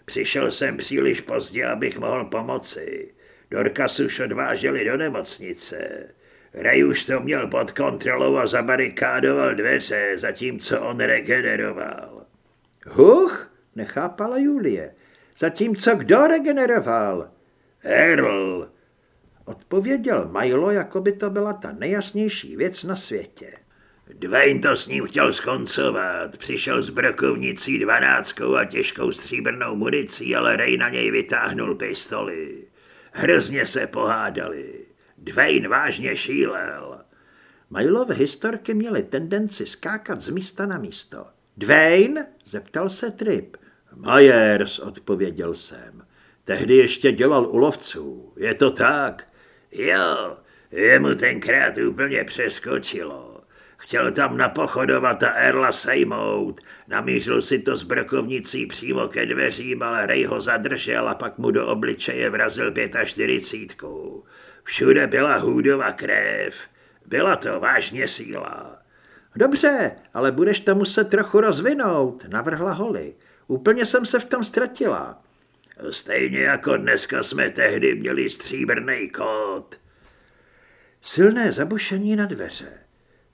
Přišel jsem příliš pozdě, abych mohl pomoci. Dorkas už odváželi do nemocnice. Ray už to měl pod kontrolou a zabarikádoval dveře, zatímco on regeneroval. Huch, nechápala Julie. Zatímco kdo regeneroval? Earl. Odpověděl Milo, jako by to byla ta nejjasnější věc na světě. Dwayne to s ním chtěl skoncovat. Přišel s brokovnicí dvanáctkou a těžkou stříbrnou municí, ale Ray na něj vytáhnul pistoli. Hrozně se pohádali. Dwayne vážně šílel. Majlové historky měly tendenci skákat z místa na místo. Dwayne? zeptal se Trip. Myers, odpověděl jsem. Tehdy ještě dělal u lovců. Je to tak? Jo, jemu tenkrát úplně přeskočilo. Chtěl tam napochodovat a Erla sejmout. Namířil si to s brokovnicí přímo ke dveřím, ale Ray ho zadržel a pak mu do obličeje vrazil čtyřicítku. Všude byla hůdova krev. Byla to vážně síla. Dobře, ale budeš to muset trochu rozvinout, navrhla Holly. Úplně jsem se v tom ztratila. Stejně jako dneska jsme tehdy měli stříbrný kód. Silné zabušení na dveře.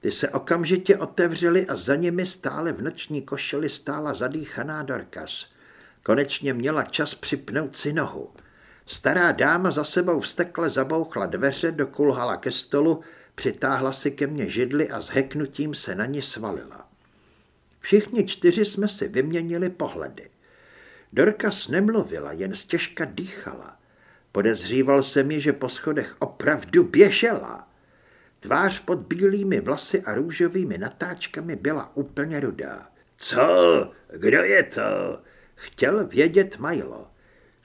Ty se okamžitě otevřely a za nimi stále v noční košeli stála zadýchaná Dorkas. Konečně měla čas připnout si nohu. Stará dáma za sebou vstekle zabouchla dveře, dokulhala ke stolu, přitáhla si ke mně židli a s heknutím se na ní svalila. Všichni čtyři jsme si vyměnili pohledy. Dorkas nemluvila, jen stěžka dýchala. Podezříval se mi, že po schodech opravdu běžela. Tvář pod bílými vlasy a růžovými natáčkami byla úplně rudá. Co? Kdo je to? Chtěl vědět Milo.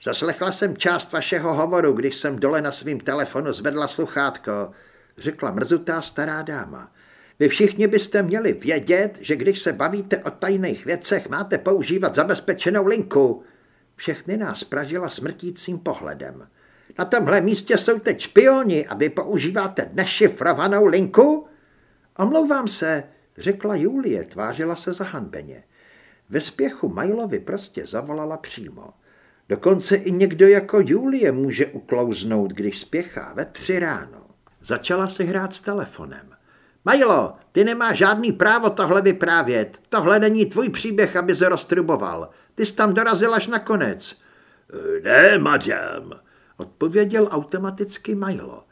Zaslechla jsem část vašeho hovoru, když jsem dole na svým telefonu zvedla sluchátko, řekla mrzutá stará dáma. Vy všichni byste měli vědět, že když se bavíte o tajných věcech, máte používat zabezpečenou linku. Všechny nás pražila smrtícím pohledem. Na tomhle místě jsou teď špioni a vy používáte nešifrovanou linku? Omlouvám se, řekla Julie, tvářila se zahanbeně. Ve spěchu Majlovi prostě zavolala přímo. Dokonce i někdo jako Julie může uklouznout, když spěchá ve tři ráno. Začala si hrát s telefonem. Majlo, ty nemáš žádný právo tohle vyprávět. Tohle není tvůj příběh, aby se roztruboval. Ty jsi tam dorazil až nakonec. Ne, madam. Odpověděl automaticky Milo.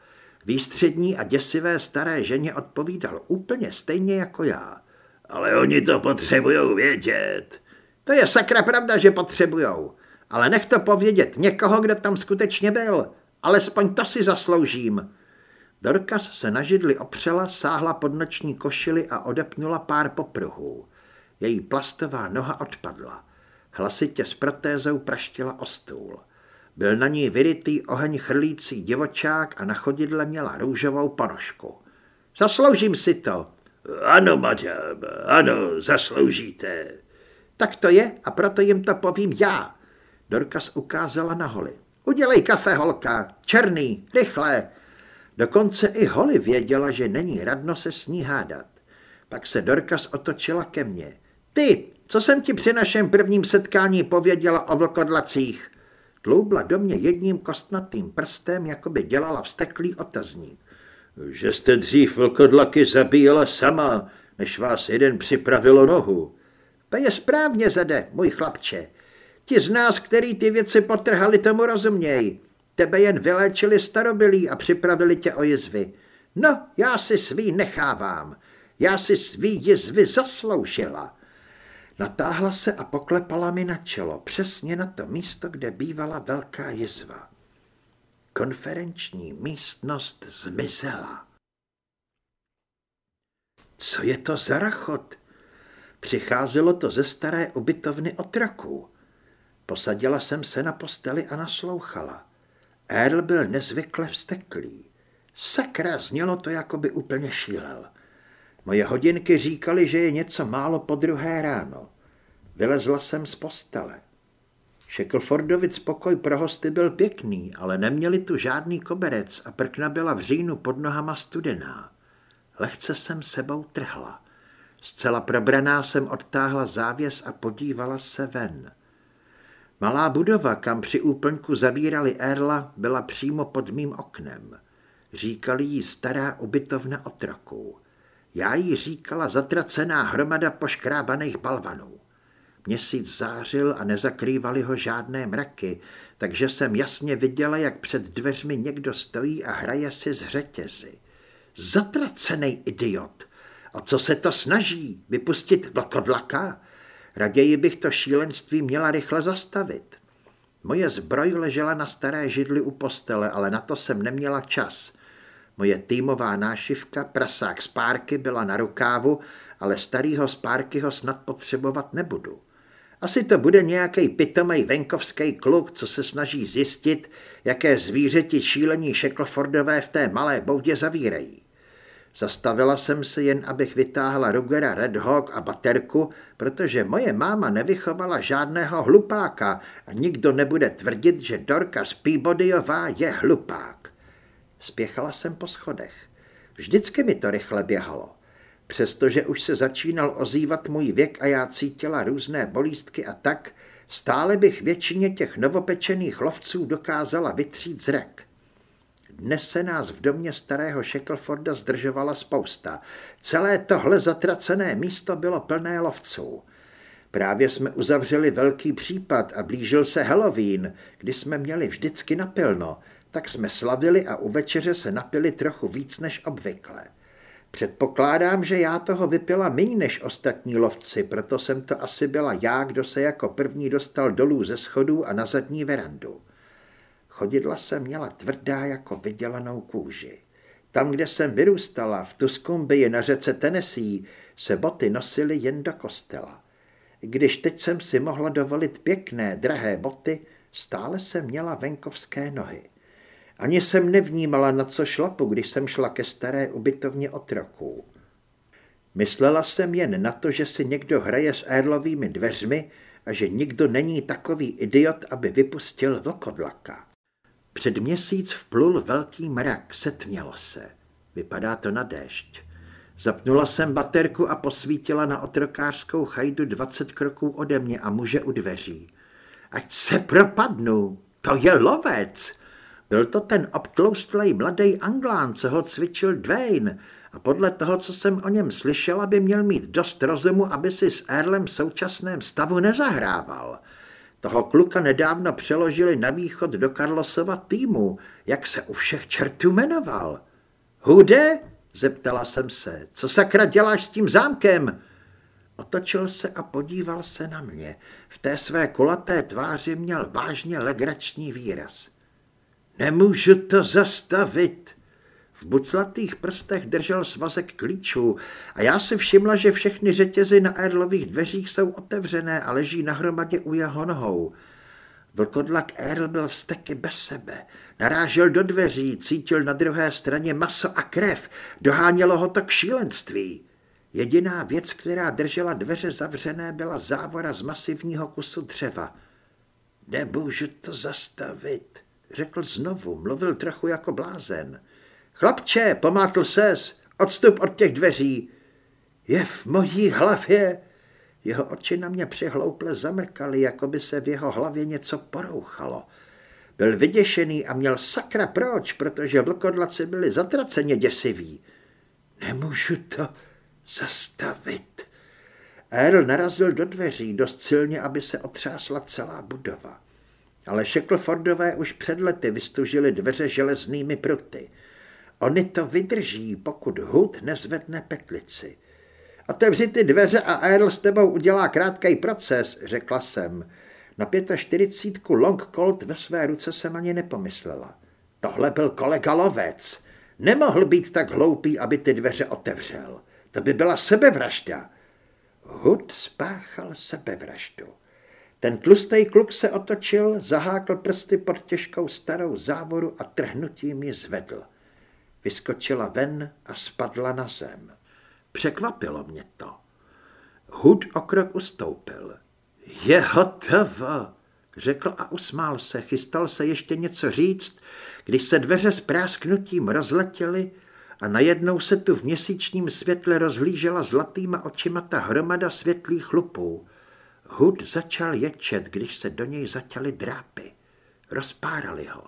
Výstřední a děsivé staré ženě odpovídal úplně stejně jako já. Ale oni to potřebujou vědět. To je sakra pravda, že potřebujou. Ale nech to povědět někoho, kdo tam skutečně byl. Alespoň to si zasloužím. Dorkas se na židli opřela, sáhla pod noční košily a odepnula pár popruhů. Její plastová noha odpadla. Hlasitě s protézou praštila o stůl. Byl na ní vyrytý oheň chrlící divočák a na chodidle měla růžovou ponožku. Zasloužím si to. Ano, madam, ano, zasloužíte. Tak to je a proto jim to povím já. Dorkas ukázala na Holly. Udělej kafe, holka, černý, rychle. Dokonce i Holly věděla, že není radno se s ní hádat. Pak se Dorkas otočila ke mně. Ty, co jsem ti při našem prvním setkání pověděla o vlkodlacích? Tloubla do mě jedním kostnatým prstem, jako by dělala vsteklý otazník. Že jste dřív vlkodlaky zabíjela sama, než vás jeden připravilo nohu. To je správně, Zede, můj chlapče. Ti z nás, který ty věci potrhali, tomu rozuměj. Tebe jen vyléčili starobilí a připravili tě o jizvy. No, já si svý nechávám. Já si svý jizvy zasloužila. Natáhla se a poklepala mi na čelo, přesně na to místo, kde bývala velká jizva. Konferenční místnost zmizela. Co je to za rachot? Přicházelo to ze staré ubytovny otroků. Posadila jsem se na posteli a naslouchala. Earl byl nezvykle vsteklý. Sakra, znělo to, jako by úplně šílel. Moje hodinky říkali, že je něco málo po druhé ráno. Vylezla jsem z postele. Shacklefordovic pokoj pro hosty byl pěkný, ale neměli tu žádný koberec a prkna byla v říjnu pod nohama studená. Lehce jsem sebou trhla. Zcela probraná jsem odtáhla závěs a podívala se ven. Malá budova, kam při úplňku zavírali Erla, byla přímo pod mým oknem. Říkali jí stará ubytovna otroků. Já jí říkala zatracená hromada poškrábaných balvanů. Měsíc zářil a nezakrývali ho žádné mraky, takže jsem jasně viděla, jak před dveřmi někdo stojí a hraje si z řetězy. Zatracený idiot! A co se to snaží? Vypustit vlkodlaka? Raději bych to šílenství měla rychle zastavit. Moje zbroj ležela na staré židli u postele, ale na to jsem neměla čas. Moje týmová nášivka, prasák z párky, byla na rukávu, ale starýho z párky ho snad potřebovat nebudu. Asi to bude nějaký pitomej venkovský kluk, co se snaží zjistit, jaké zvířeti šílení Shacklefordové v té malé boudě zavírají. Zastavila jsem se jen, abych vytáhla Rugera Red Hawk a baterku, protože moje máma nevychovala žádného hlupáka a nikdo nebude tvrdit, že Dorka Peabodyová je hlupák. Spěchala jsem po schodech. Vždycky mi to rychle běhalo. Přestože už se začínal ozývat můj věk a já cítila různé bolístky a tak, stále bych většině těch novopečených lovců dokázala vytřít zrek. Dnes se nás v domě starého Shackleforda zdržovala spousta. Celé tohle zatracené místo bylo plné lovců. Právě jsme uzavřeli velký případ a blížil se Halloween, kdy jsme měli vždycky napilno, tak jsme slavili a u večeře se napili trochu víc než obvykle. Předpokládám, že já toho vypila méně než ostatní lovci, proto jsem to asi byla já, kdo se jako první dostal dolů ze schodů a na zadní verandu. Chodidla jsem měla tvrdá jako vydělanou kůži. Tam, kde jsem vyrůstala, v Tuskumbii na řece Tennessee, se boty nosily jen do kostela. Když teď jsem si mohla dovolit pěkné, drahé boty, stále jsem měla venkovské nohy. Ani jsem nevnímala, na co šlapu, když jsem šla ke staré ubytovně otroků. Myslela jsem jen na to, že si někdo hraje s Erlovými dveřmi a že nikdo není takový idiot, aby vypustil vlkodlaka. Před měsíc vplul velký mrak, setmělo se. Vypadá to na déšť. Zapnula jsem baterku a posvítila na otrokářskou chajdu 20 kroků ode mě a muže u dveří. Ať se propadnu, to je lovec. Byl to ten obtloustlej mladý anglán, co ho cvičil Dwayne a podle toho, co jsem o něm slyšela, by měl mít dost rozumu, aby si s Erlem v současném stavu nezahrával. Toho kluka nedávno přeložili na východ do Karlosova týmu. Jak se u všech čertů jmenoval? Hude? Zeptala jsem se. Co sakra děláš s tím zámkem? Otočil se a podíval se na mě. V té své kulaté tváři měl vážně legrační výraz. Nemůžu to zastavit. V buclatých prstech držel svazek klíčů a já si všimla, že všechny řetězy na Erlových dveřích jsou otevřené a leží nahromadě u jeho nohou. Vlkodlak Erl byl vzteky bez sebe. Narážel do dveří, cítil na druhé straně maso a krev. Dohánělo ho to k šílenství. Jediná věc, která držela dveře zavřené, byla závora z masivního kusu dřeva. Nemůžu to zastavit, řekl znovu, mluvil trochu jako blázen. Chlapče, pomátl ses, odstup od těch dveří. Je v mojí hlavě. Jeho oči na mě přihlouple zamrkaly, jako by se v jeho hlavě něco porouchalo. Byl vyděšený a měl sakra proč, protože vlkodlaci byli zatraceně děsiví. Nemůžu to zastavit. Earl narazil do dveří dost silně, aby se otřásla celá budova. Ale Shacklefordové už před lety vystužili dveře železnými pruty. Oni to vydrží, pokud hud nezvedne petlici. Otevři ty dveře a Earl s tebou udělá krátký proces, řekla jsem. Na 45 Long Colt ve své ruce jsem ani nepomyslela. Tohle byl kolega lovec. Nemohl být tak hloupý, aby ty dveře otevřel. To by byla sebevražda. Hud spáchal sebevraždu. Ten tlustý kluk se otočil, zahákl prsty pod těžkou starou závoru a trhnutím ji zvedl. Vyskočila ven a spadla na zem. Překvapilo mě to. Hud o krok ustoupil. Je hotovo, řekl a usmál se, chystal se ještě něco říct, když se dveře s prásknutím rozletěly a najednou se tu v měsíčním světle rozhlížela zlatýma očima ta hromada světlých lupů. Hud začal ječet, když se do něj zatěly drápy. Rozpárali ho.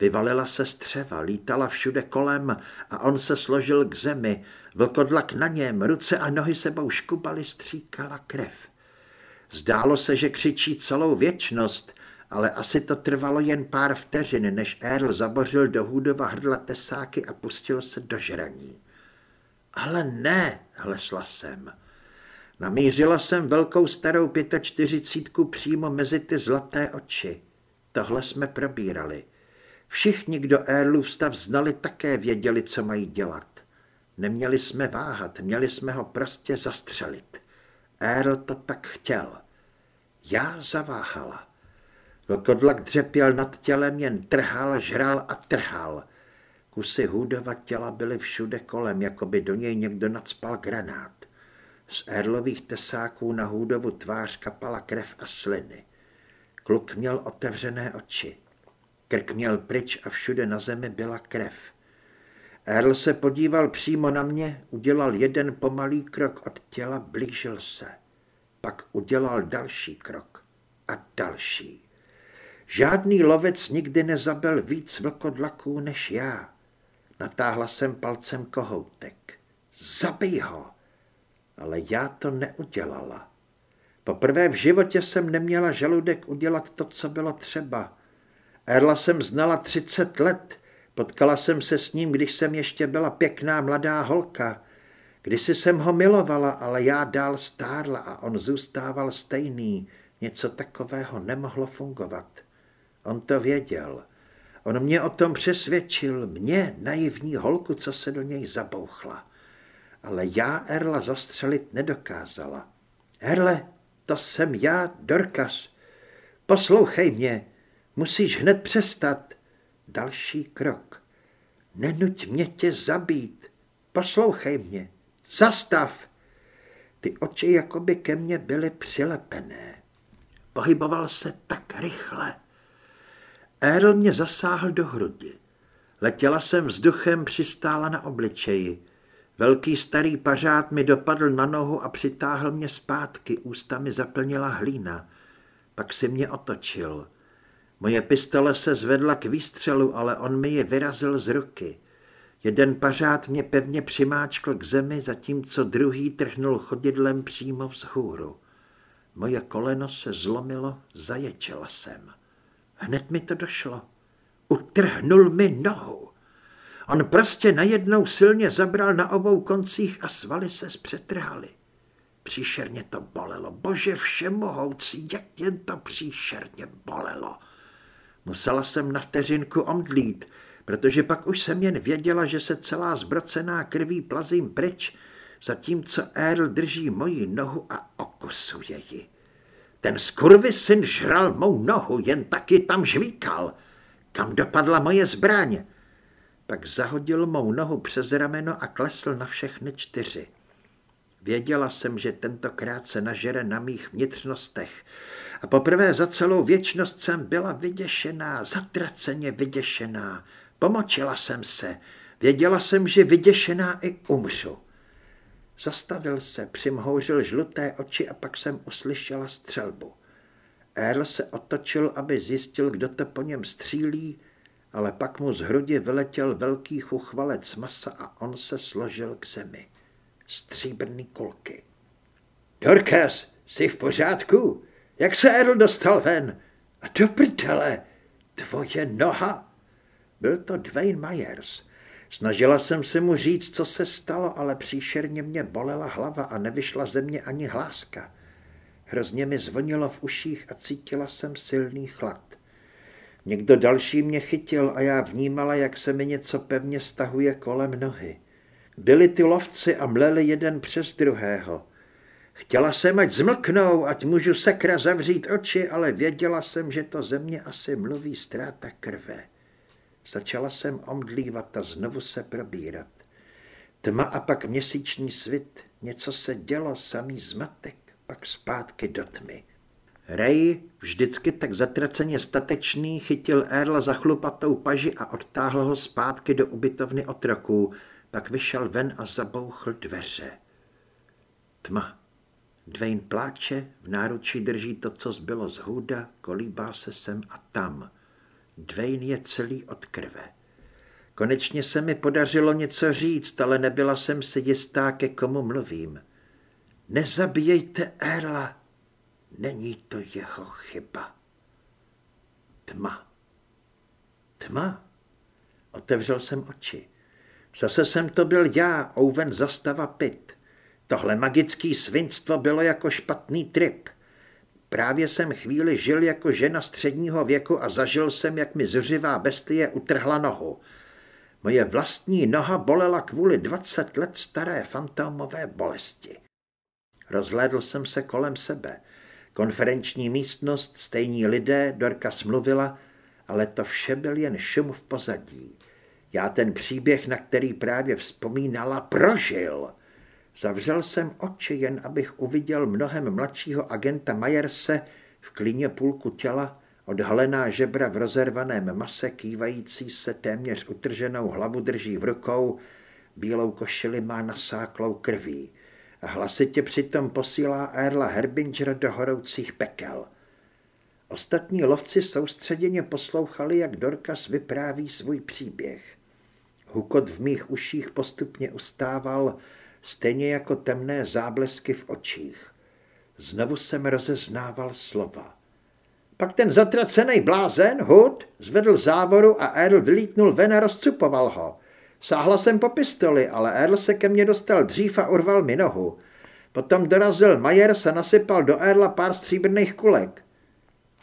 Vyvalila se střeva, lítala všude kolem a on se složil k zemi. Vlkodlak na něm, ruce a nohy sebou škubaly, stříkala krev. Zdálo se, že křičí celou věčnost, ale asi to trvalo jen pár vteřin, než Earl zabořil do hůdova hrdla tesáky a pustil se do žraní. Ale ne, hlesla jsem. Namířila jsem velkou starou pětačtyřicítku přímo mezi ty zlaté oči. Tohle jsme probírali. Všichni, kdo Earlův stav znali, také věděli, co mají dělat. Neměli jsme váhat, měli jsme ho prostě zastřelit. Earl to tak chtěl. Já zaváhala. Vlkodlak dřepěl nad tělem, jen trhal, žral a trhal. Kusy hůdova těla byly všude kolem, jako by do něj někdo nadspal granát. Z Erlových tesáků na hůdovu tvář kapala krev a sliny. Kluk měl otevřené oči. Krk měl pryč a všude na zemi byla krev. Earl se podíval přímo na mě, udělal jeden pomalý krok od těla, blížil se. Pak udělal další krok a další. Žádný lovec nikdy nezabil víc vlkodlaků než já. Natáhla jsem palcem kohoutek. Zabij ho! Ale já to neudělala. Poprvé v životě jsem neměla žaludek udělat to, co bylo třeba. Erla jsem znala 30 let. Potkala jsem se s ním, když jsem ještě byla pěkná mladá holka. Kdysi jsem ho milovala, ale já dál stárla a on zůstával stejný. Něco takového nemohlo fungovat. On to věděl. On mě o tom přesvědčil, mě, naivní holku, co se do něj zabouchla. Ale já Erla zastřelit nedokázala. Erle, to jsem já, Dorkas. Poslouchej mě, Musíš hned přestat. Další krok. Nenuť mě tě zabít. Poslouchej mě. Zastav. Ty oči jakoby ke mně byly přilepené. Pohyboval se tak rychle. Earl mě zasáhl do hrudi. Letěla jsem vzduchem, přistála na obličeji. Velký starý pařád mi dopadl na nohu a přitáhl mě zpátky, ústa mi zaplnila hlína. Pak si mě otočil. Moje pistole se zvedla k výstřelu, ale on mi je vyrazil z ruky. Jeden pařád mě pevně přimáčkl k zemi, zatímco druhý trhnul chodidlem přímo vzhůru. Moje koleno se zlomilo, zaječela jsem. Hned mi to došlo. Utrhnul mi nohu. On prostě najednou silně zabral na obou koncích a svaly se zpřetrhaly. Příšerně to bolelo. Bože všemohoucí, jak jen to příšerně bolelo. Musela jsem na vteřinku omdlít, protože pak už jsem jen věděla, že se celá zbrocená krví plazím pryč, zatímco Earl drží moji nohu a okusuje ji. Ten syn žral mou nohu, jen taky tam žvíkal. Kam dopadla moje zbraň? Pak zahodil mou nohu přes rameno a klesl na všechny čtyři. Věděla jsem, že tentokrát se nažere na mých vnitřnostech a poprvé za celou věčnost jsem byla vyděšená, zatraceně vyděšená. Pomočila jsem se, věděla jsem, že vyděšená i umřu. Zastavil se, přimhouřil žluté oči a pak jsem uslyšela střelbu. Earl se otočil, aby zjistil, kdo to po něm střílí, ale pak mu z hrudi vyletěl velký chuchvalec masa a on se složil k zemi. Stříbrný kulky. Dorcas, jsi v pořádku? Jak se Earl dostal ven? A do prdele, tvoje noha. Byl to Dwayne Myers. Snažila jsem se mu říct, co se stalo, ale příšerně mě bolela hlava a nevyšla ze mě ani hláska. Hrozně mi zvonilo v uších a cítila jsem silný chlad. Někdo další mě chytil a já vnímala, jak se mi něco pevně stahuje kolem nohy. Byli ty lovci a mleli jeden přes druhého. Chtěla jsem, ať zmlknou, ať můžu sekra zavřít oči, ale věděla jsem, že to ze mě asi mluví ztráta krve. Začala jsem omdlívat a znovu se probírat. Tma a pak měsíční svit, něco se dělo, samý zmatek, pak zpátky do tmy. Ray, vždycky tak zatraceně statečný, chytil Erla za chlupatou paži a odtáhl ho zpátky do ubytovny otroků, pak vyšel ven a zabouchl dveře. Tma. Dwayne pláče, v náručí drží to, co zbylo z hůda, kolíbá se sem a tam. Dwayne je celý od krve. Konečně se mi podařilo něco říct, ale nebyla jsem si jistá, ke komu mluvím. Nezabijejte Erla. Není to jeho chyba. Tma. Tma. Otevřel jsem oči. Zase jsem to byl já, Owen zastava Pit. Tohle magické svinstvo bylo jako špatný trip. Právě jsem chvíli žil jako žena středního věku a zažil jsem, jak mi zuřivá bestie utrhla nohu. Moje vlastní noha bolela kvůli 20 let staré fantomové bolesti. Rozhlédl jsem se kolem sebe. Konferenční místnost, stejní lidé, Dorka smluvila, ale to vše byl jen šum v pozadí. Já ten příběh, na který právě vzpomínala, prožil. Zavřel jsem oči, jen abych uviděl mnohem mladšího agenta Majerse v klíně půlku těla, odhalená žebra v rozervaném mase, kývající se téměř utrženou hlavu drží v rukou, bílou košili má nasáklou krví hlasitě přitom posílá Erla Herbingera do horoucích pekel. Ostatní lovci soustředěně poslouchali, jak Dorkas vypráví svůj příběh. Hukot v mých uších postupně ustával, stejně jako temné záblesky v očích. Znovu jsem rozeznával slova. Pak ten zatracený blázen, Hud, zvedl závoru a Earl vylítnul ven a rozcupoval ho. Sáhla jsem po pistoli, ale Earl se ke mně dostal dřív a urval mi nohu. Potom dorazil Majer a nasypal do Erla pár stříbrných kulek.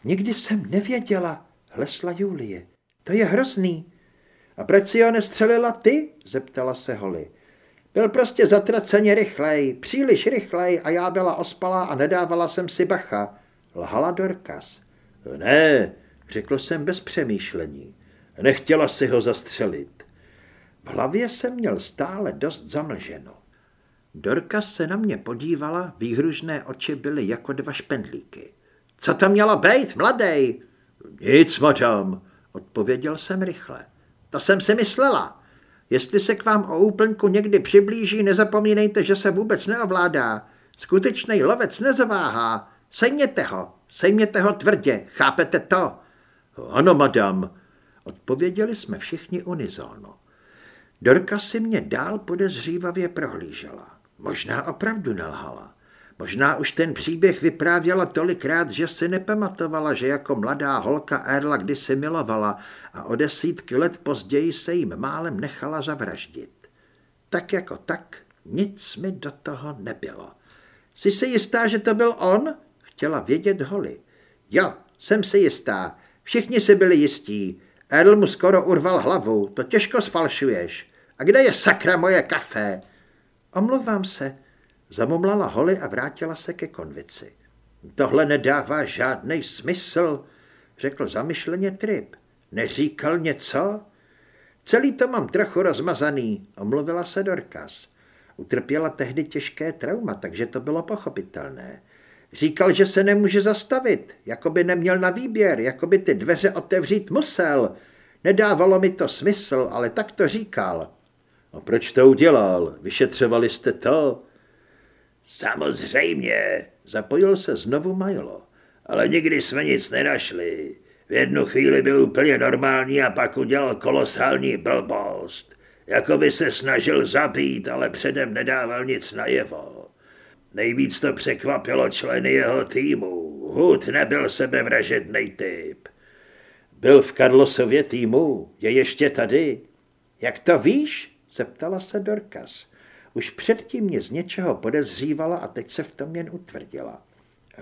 Nikdy jsem nevěděla, hlesla Julie. To je hrozný. A proč si ho nestřelila ty? zeptala se Holly. Byl prostě zatraceně rychlej, příliš rychlej a já byla ospalá a nedávala jsem si bacha. Lhala Dorkas. Ne, řekl jsem bez přemýšlení. Nechtěla si ho zastřelit. V hlavě jsem měl stále dost zamlženo. Dorkas se na mě podívala, výhružné oči byly jako dva špendlíky. Co to mělo být, mladej? Nic, madam, odpověděl jsem rychle. To jsem si myslela. Jestli se k vám o úplňku někdy přiblíží, nezapomínejte, že se vůbec neovládá. Skutečný lovec nezaváhá. Sejměte ho, sejměte ho tvrdě, chápete to? Ano, madam, odpověděli jsme všichni unizono. Dorka si mě dál podezřívavě prohlížela. Možná opravdu nelhala. Možná už ten příběh vyprávěla tolikrát, že si nepamatovala, že jako mladá holka Erla kdysi milovala a o desítky let později se jim málem nechala zavraždit. Tak jako tak, nic mi do toho nebylo. Jsi si jistá, že to byl on? Chtěla vědět Holly. Jo, jsem si jistá. Všichni si byli jistí. Erl mu skoro urval hlavu, to těžko sfalšuješ. A kde je sakra moje kafe? Omlouvám se, zamumlala Holly a vrátila se ke konvici. Tohle nedává žádný smysl, řekl zamyšleně Trip. Neříkal něco? Celý to mám trochu rozmazaný, omluvila se Dorkas. Utrpěla tehdy těžké trauma, takže to bylo pochopitelné. Říkal, že se nemůže zastavit, jako by neměl na výběr, jako by ty dveře otevřít musel. Nedávalo mi to smysl, ale tak to říkal. A proč to udělal? Vyšetřovali jste to? Samozřejmě, zapojil se znovu Majlo. Ale nikdy jsme nic nenašli. V jednu chvíli byl úplně normální a pak udělal kolosální blbost. Jako by se snažil zabít, ale předem nedával nic najevo. Nejvíc to překvapilo členy jeho týmu. Hud nebyl sebevražedný typ. Byl v Karlosově týmu, je ještě tady. Jak to víš? Zeptala se Dorkas. Už předtím mě z něčeho podezřívala a teď se v tom jen utvrdila.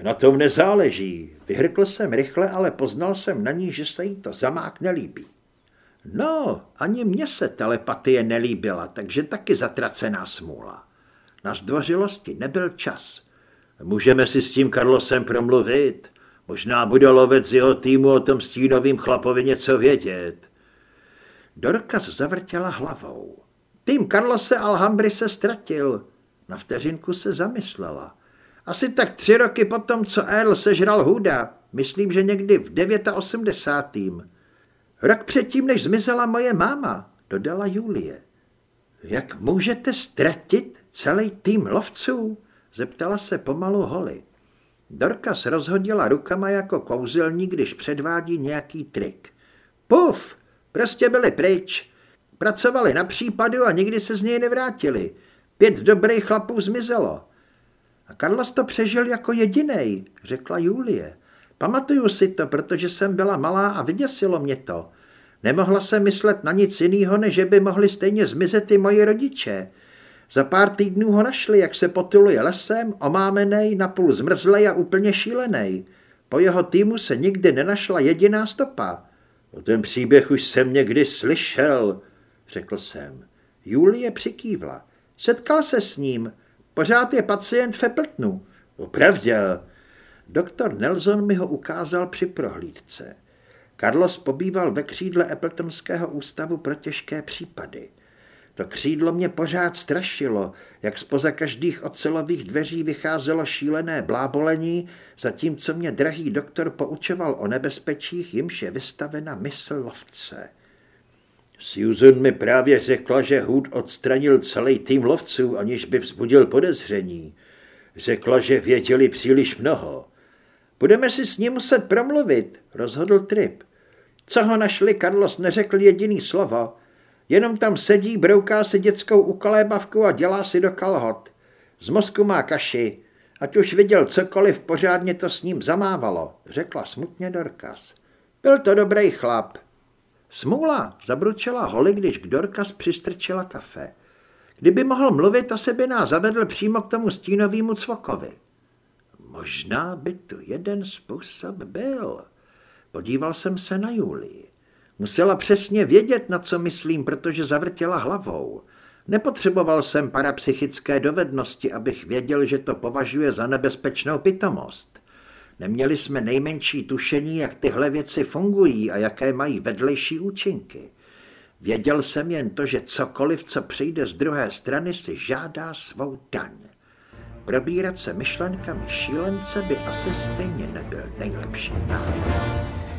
Na tom nezáleží. Vyhrkl jsem rychle, ale poznal jsem na ní, že se jí to zamák nelíbí. No, ani mně se telepatie nelíbila, takže taky zatracená smůla. Na zdvořilosti nebyl čas. Můžeme si s tím Karlosem promluvit. Možná bude lovec z jeho týmu o tom stínovým chlapovi něco vědět. Dorkas zavrtěla hlavou. Tým Karlose Alhambry se ztratil. Na vteřinku se zamyslela. Asi tak tři roky potom, co Earl sežral Huda, myslím, že někdy v 89. Rok předtím, než zmizela moje máma, dodala Julie. Jak můžete ztratit celý tým lovců? Zeptala se pomalu Holly. Dorkas rozhodila rukama jako kouzelník, když předvádí nějaký trik. Puf, prostě byli pryč. Pracovali na případu a nikdy se z něj nevrátili. Pět dobrých chlapů zmizelo. A Carlos to přežil jako jediný, řekla Julie. Pamatuju si to, protože jsem byla malá a vyděsilo mě to. Nemohla jsem myslet na nic jiného, než že by mohli stejně zmizet i moji rodiče. Za pár týdnů ho našli, jak se potuluje lesem, omámenej, napůl zmrzlej a úplně šílený. Po jeho týmu se nikdy nenašla jediná stopa. O ten příběh už jsem někdy slyšel, řekl jsem. Julie přikývla. Setkal se s ním. Pořád je pacient v Epltnu. Opravdě. Doktor Nelson mi ho ukázal při prohlídce. Carlos pobýval ve křídle Appletonského ústavu pro těžké případy. To křídlo mě pořád strašilo, jak spoza každých ocelových dveří vycházelo šílené blábolení, zatímco mě drahý doktor poučoval o nebezpečích, jimž je vystavena mysl lovce. Susan mi právě řekla, že Hood odstranil celý tým lovců, aniž by vzbudil podezření. Řekla, že věděli příliš mnoho. Budeme si s ním muset promluvit, rozhodl Trip. Co ho našli, Carlos neřekl jediný slovo. Jenom tam sedí, brouká si dětskou ukolébavku a dělá si do kalhot. Z mozku má kaši. Ať už viděl cokoliv, pořádně to s ním zamávalo, řekla smutně Dorkas. Byl to dobrý chlap. Smůla, zabručela Holly, když k Dorkas přistrčila kafe. Kdyby mohl mluvit, se by nás zavedl přímo k tomu stínovému cvokovi. Možná by tu jeden způsob byl. Podíval jsem se na Julii. Musela přesně vědět, na co myslím, protože zavrtěla hlavou. Nepotřeboval jsem parapsychické dovednosti, abych věděl, že to považuje za nebezpečnou pitomost. Neměli jsme nejmenší tušení, jak tyhle věci fungují a jaké mají vedlejší účinky. Věděl jsem jen to, že cokoliv, co přijde z druhé strany, si žádá svou daň. Probírat se myšlenkami šílence by asi stejně nebyl nejlepší nápad.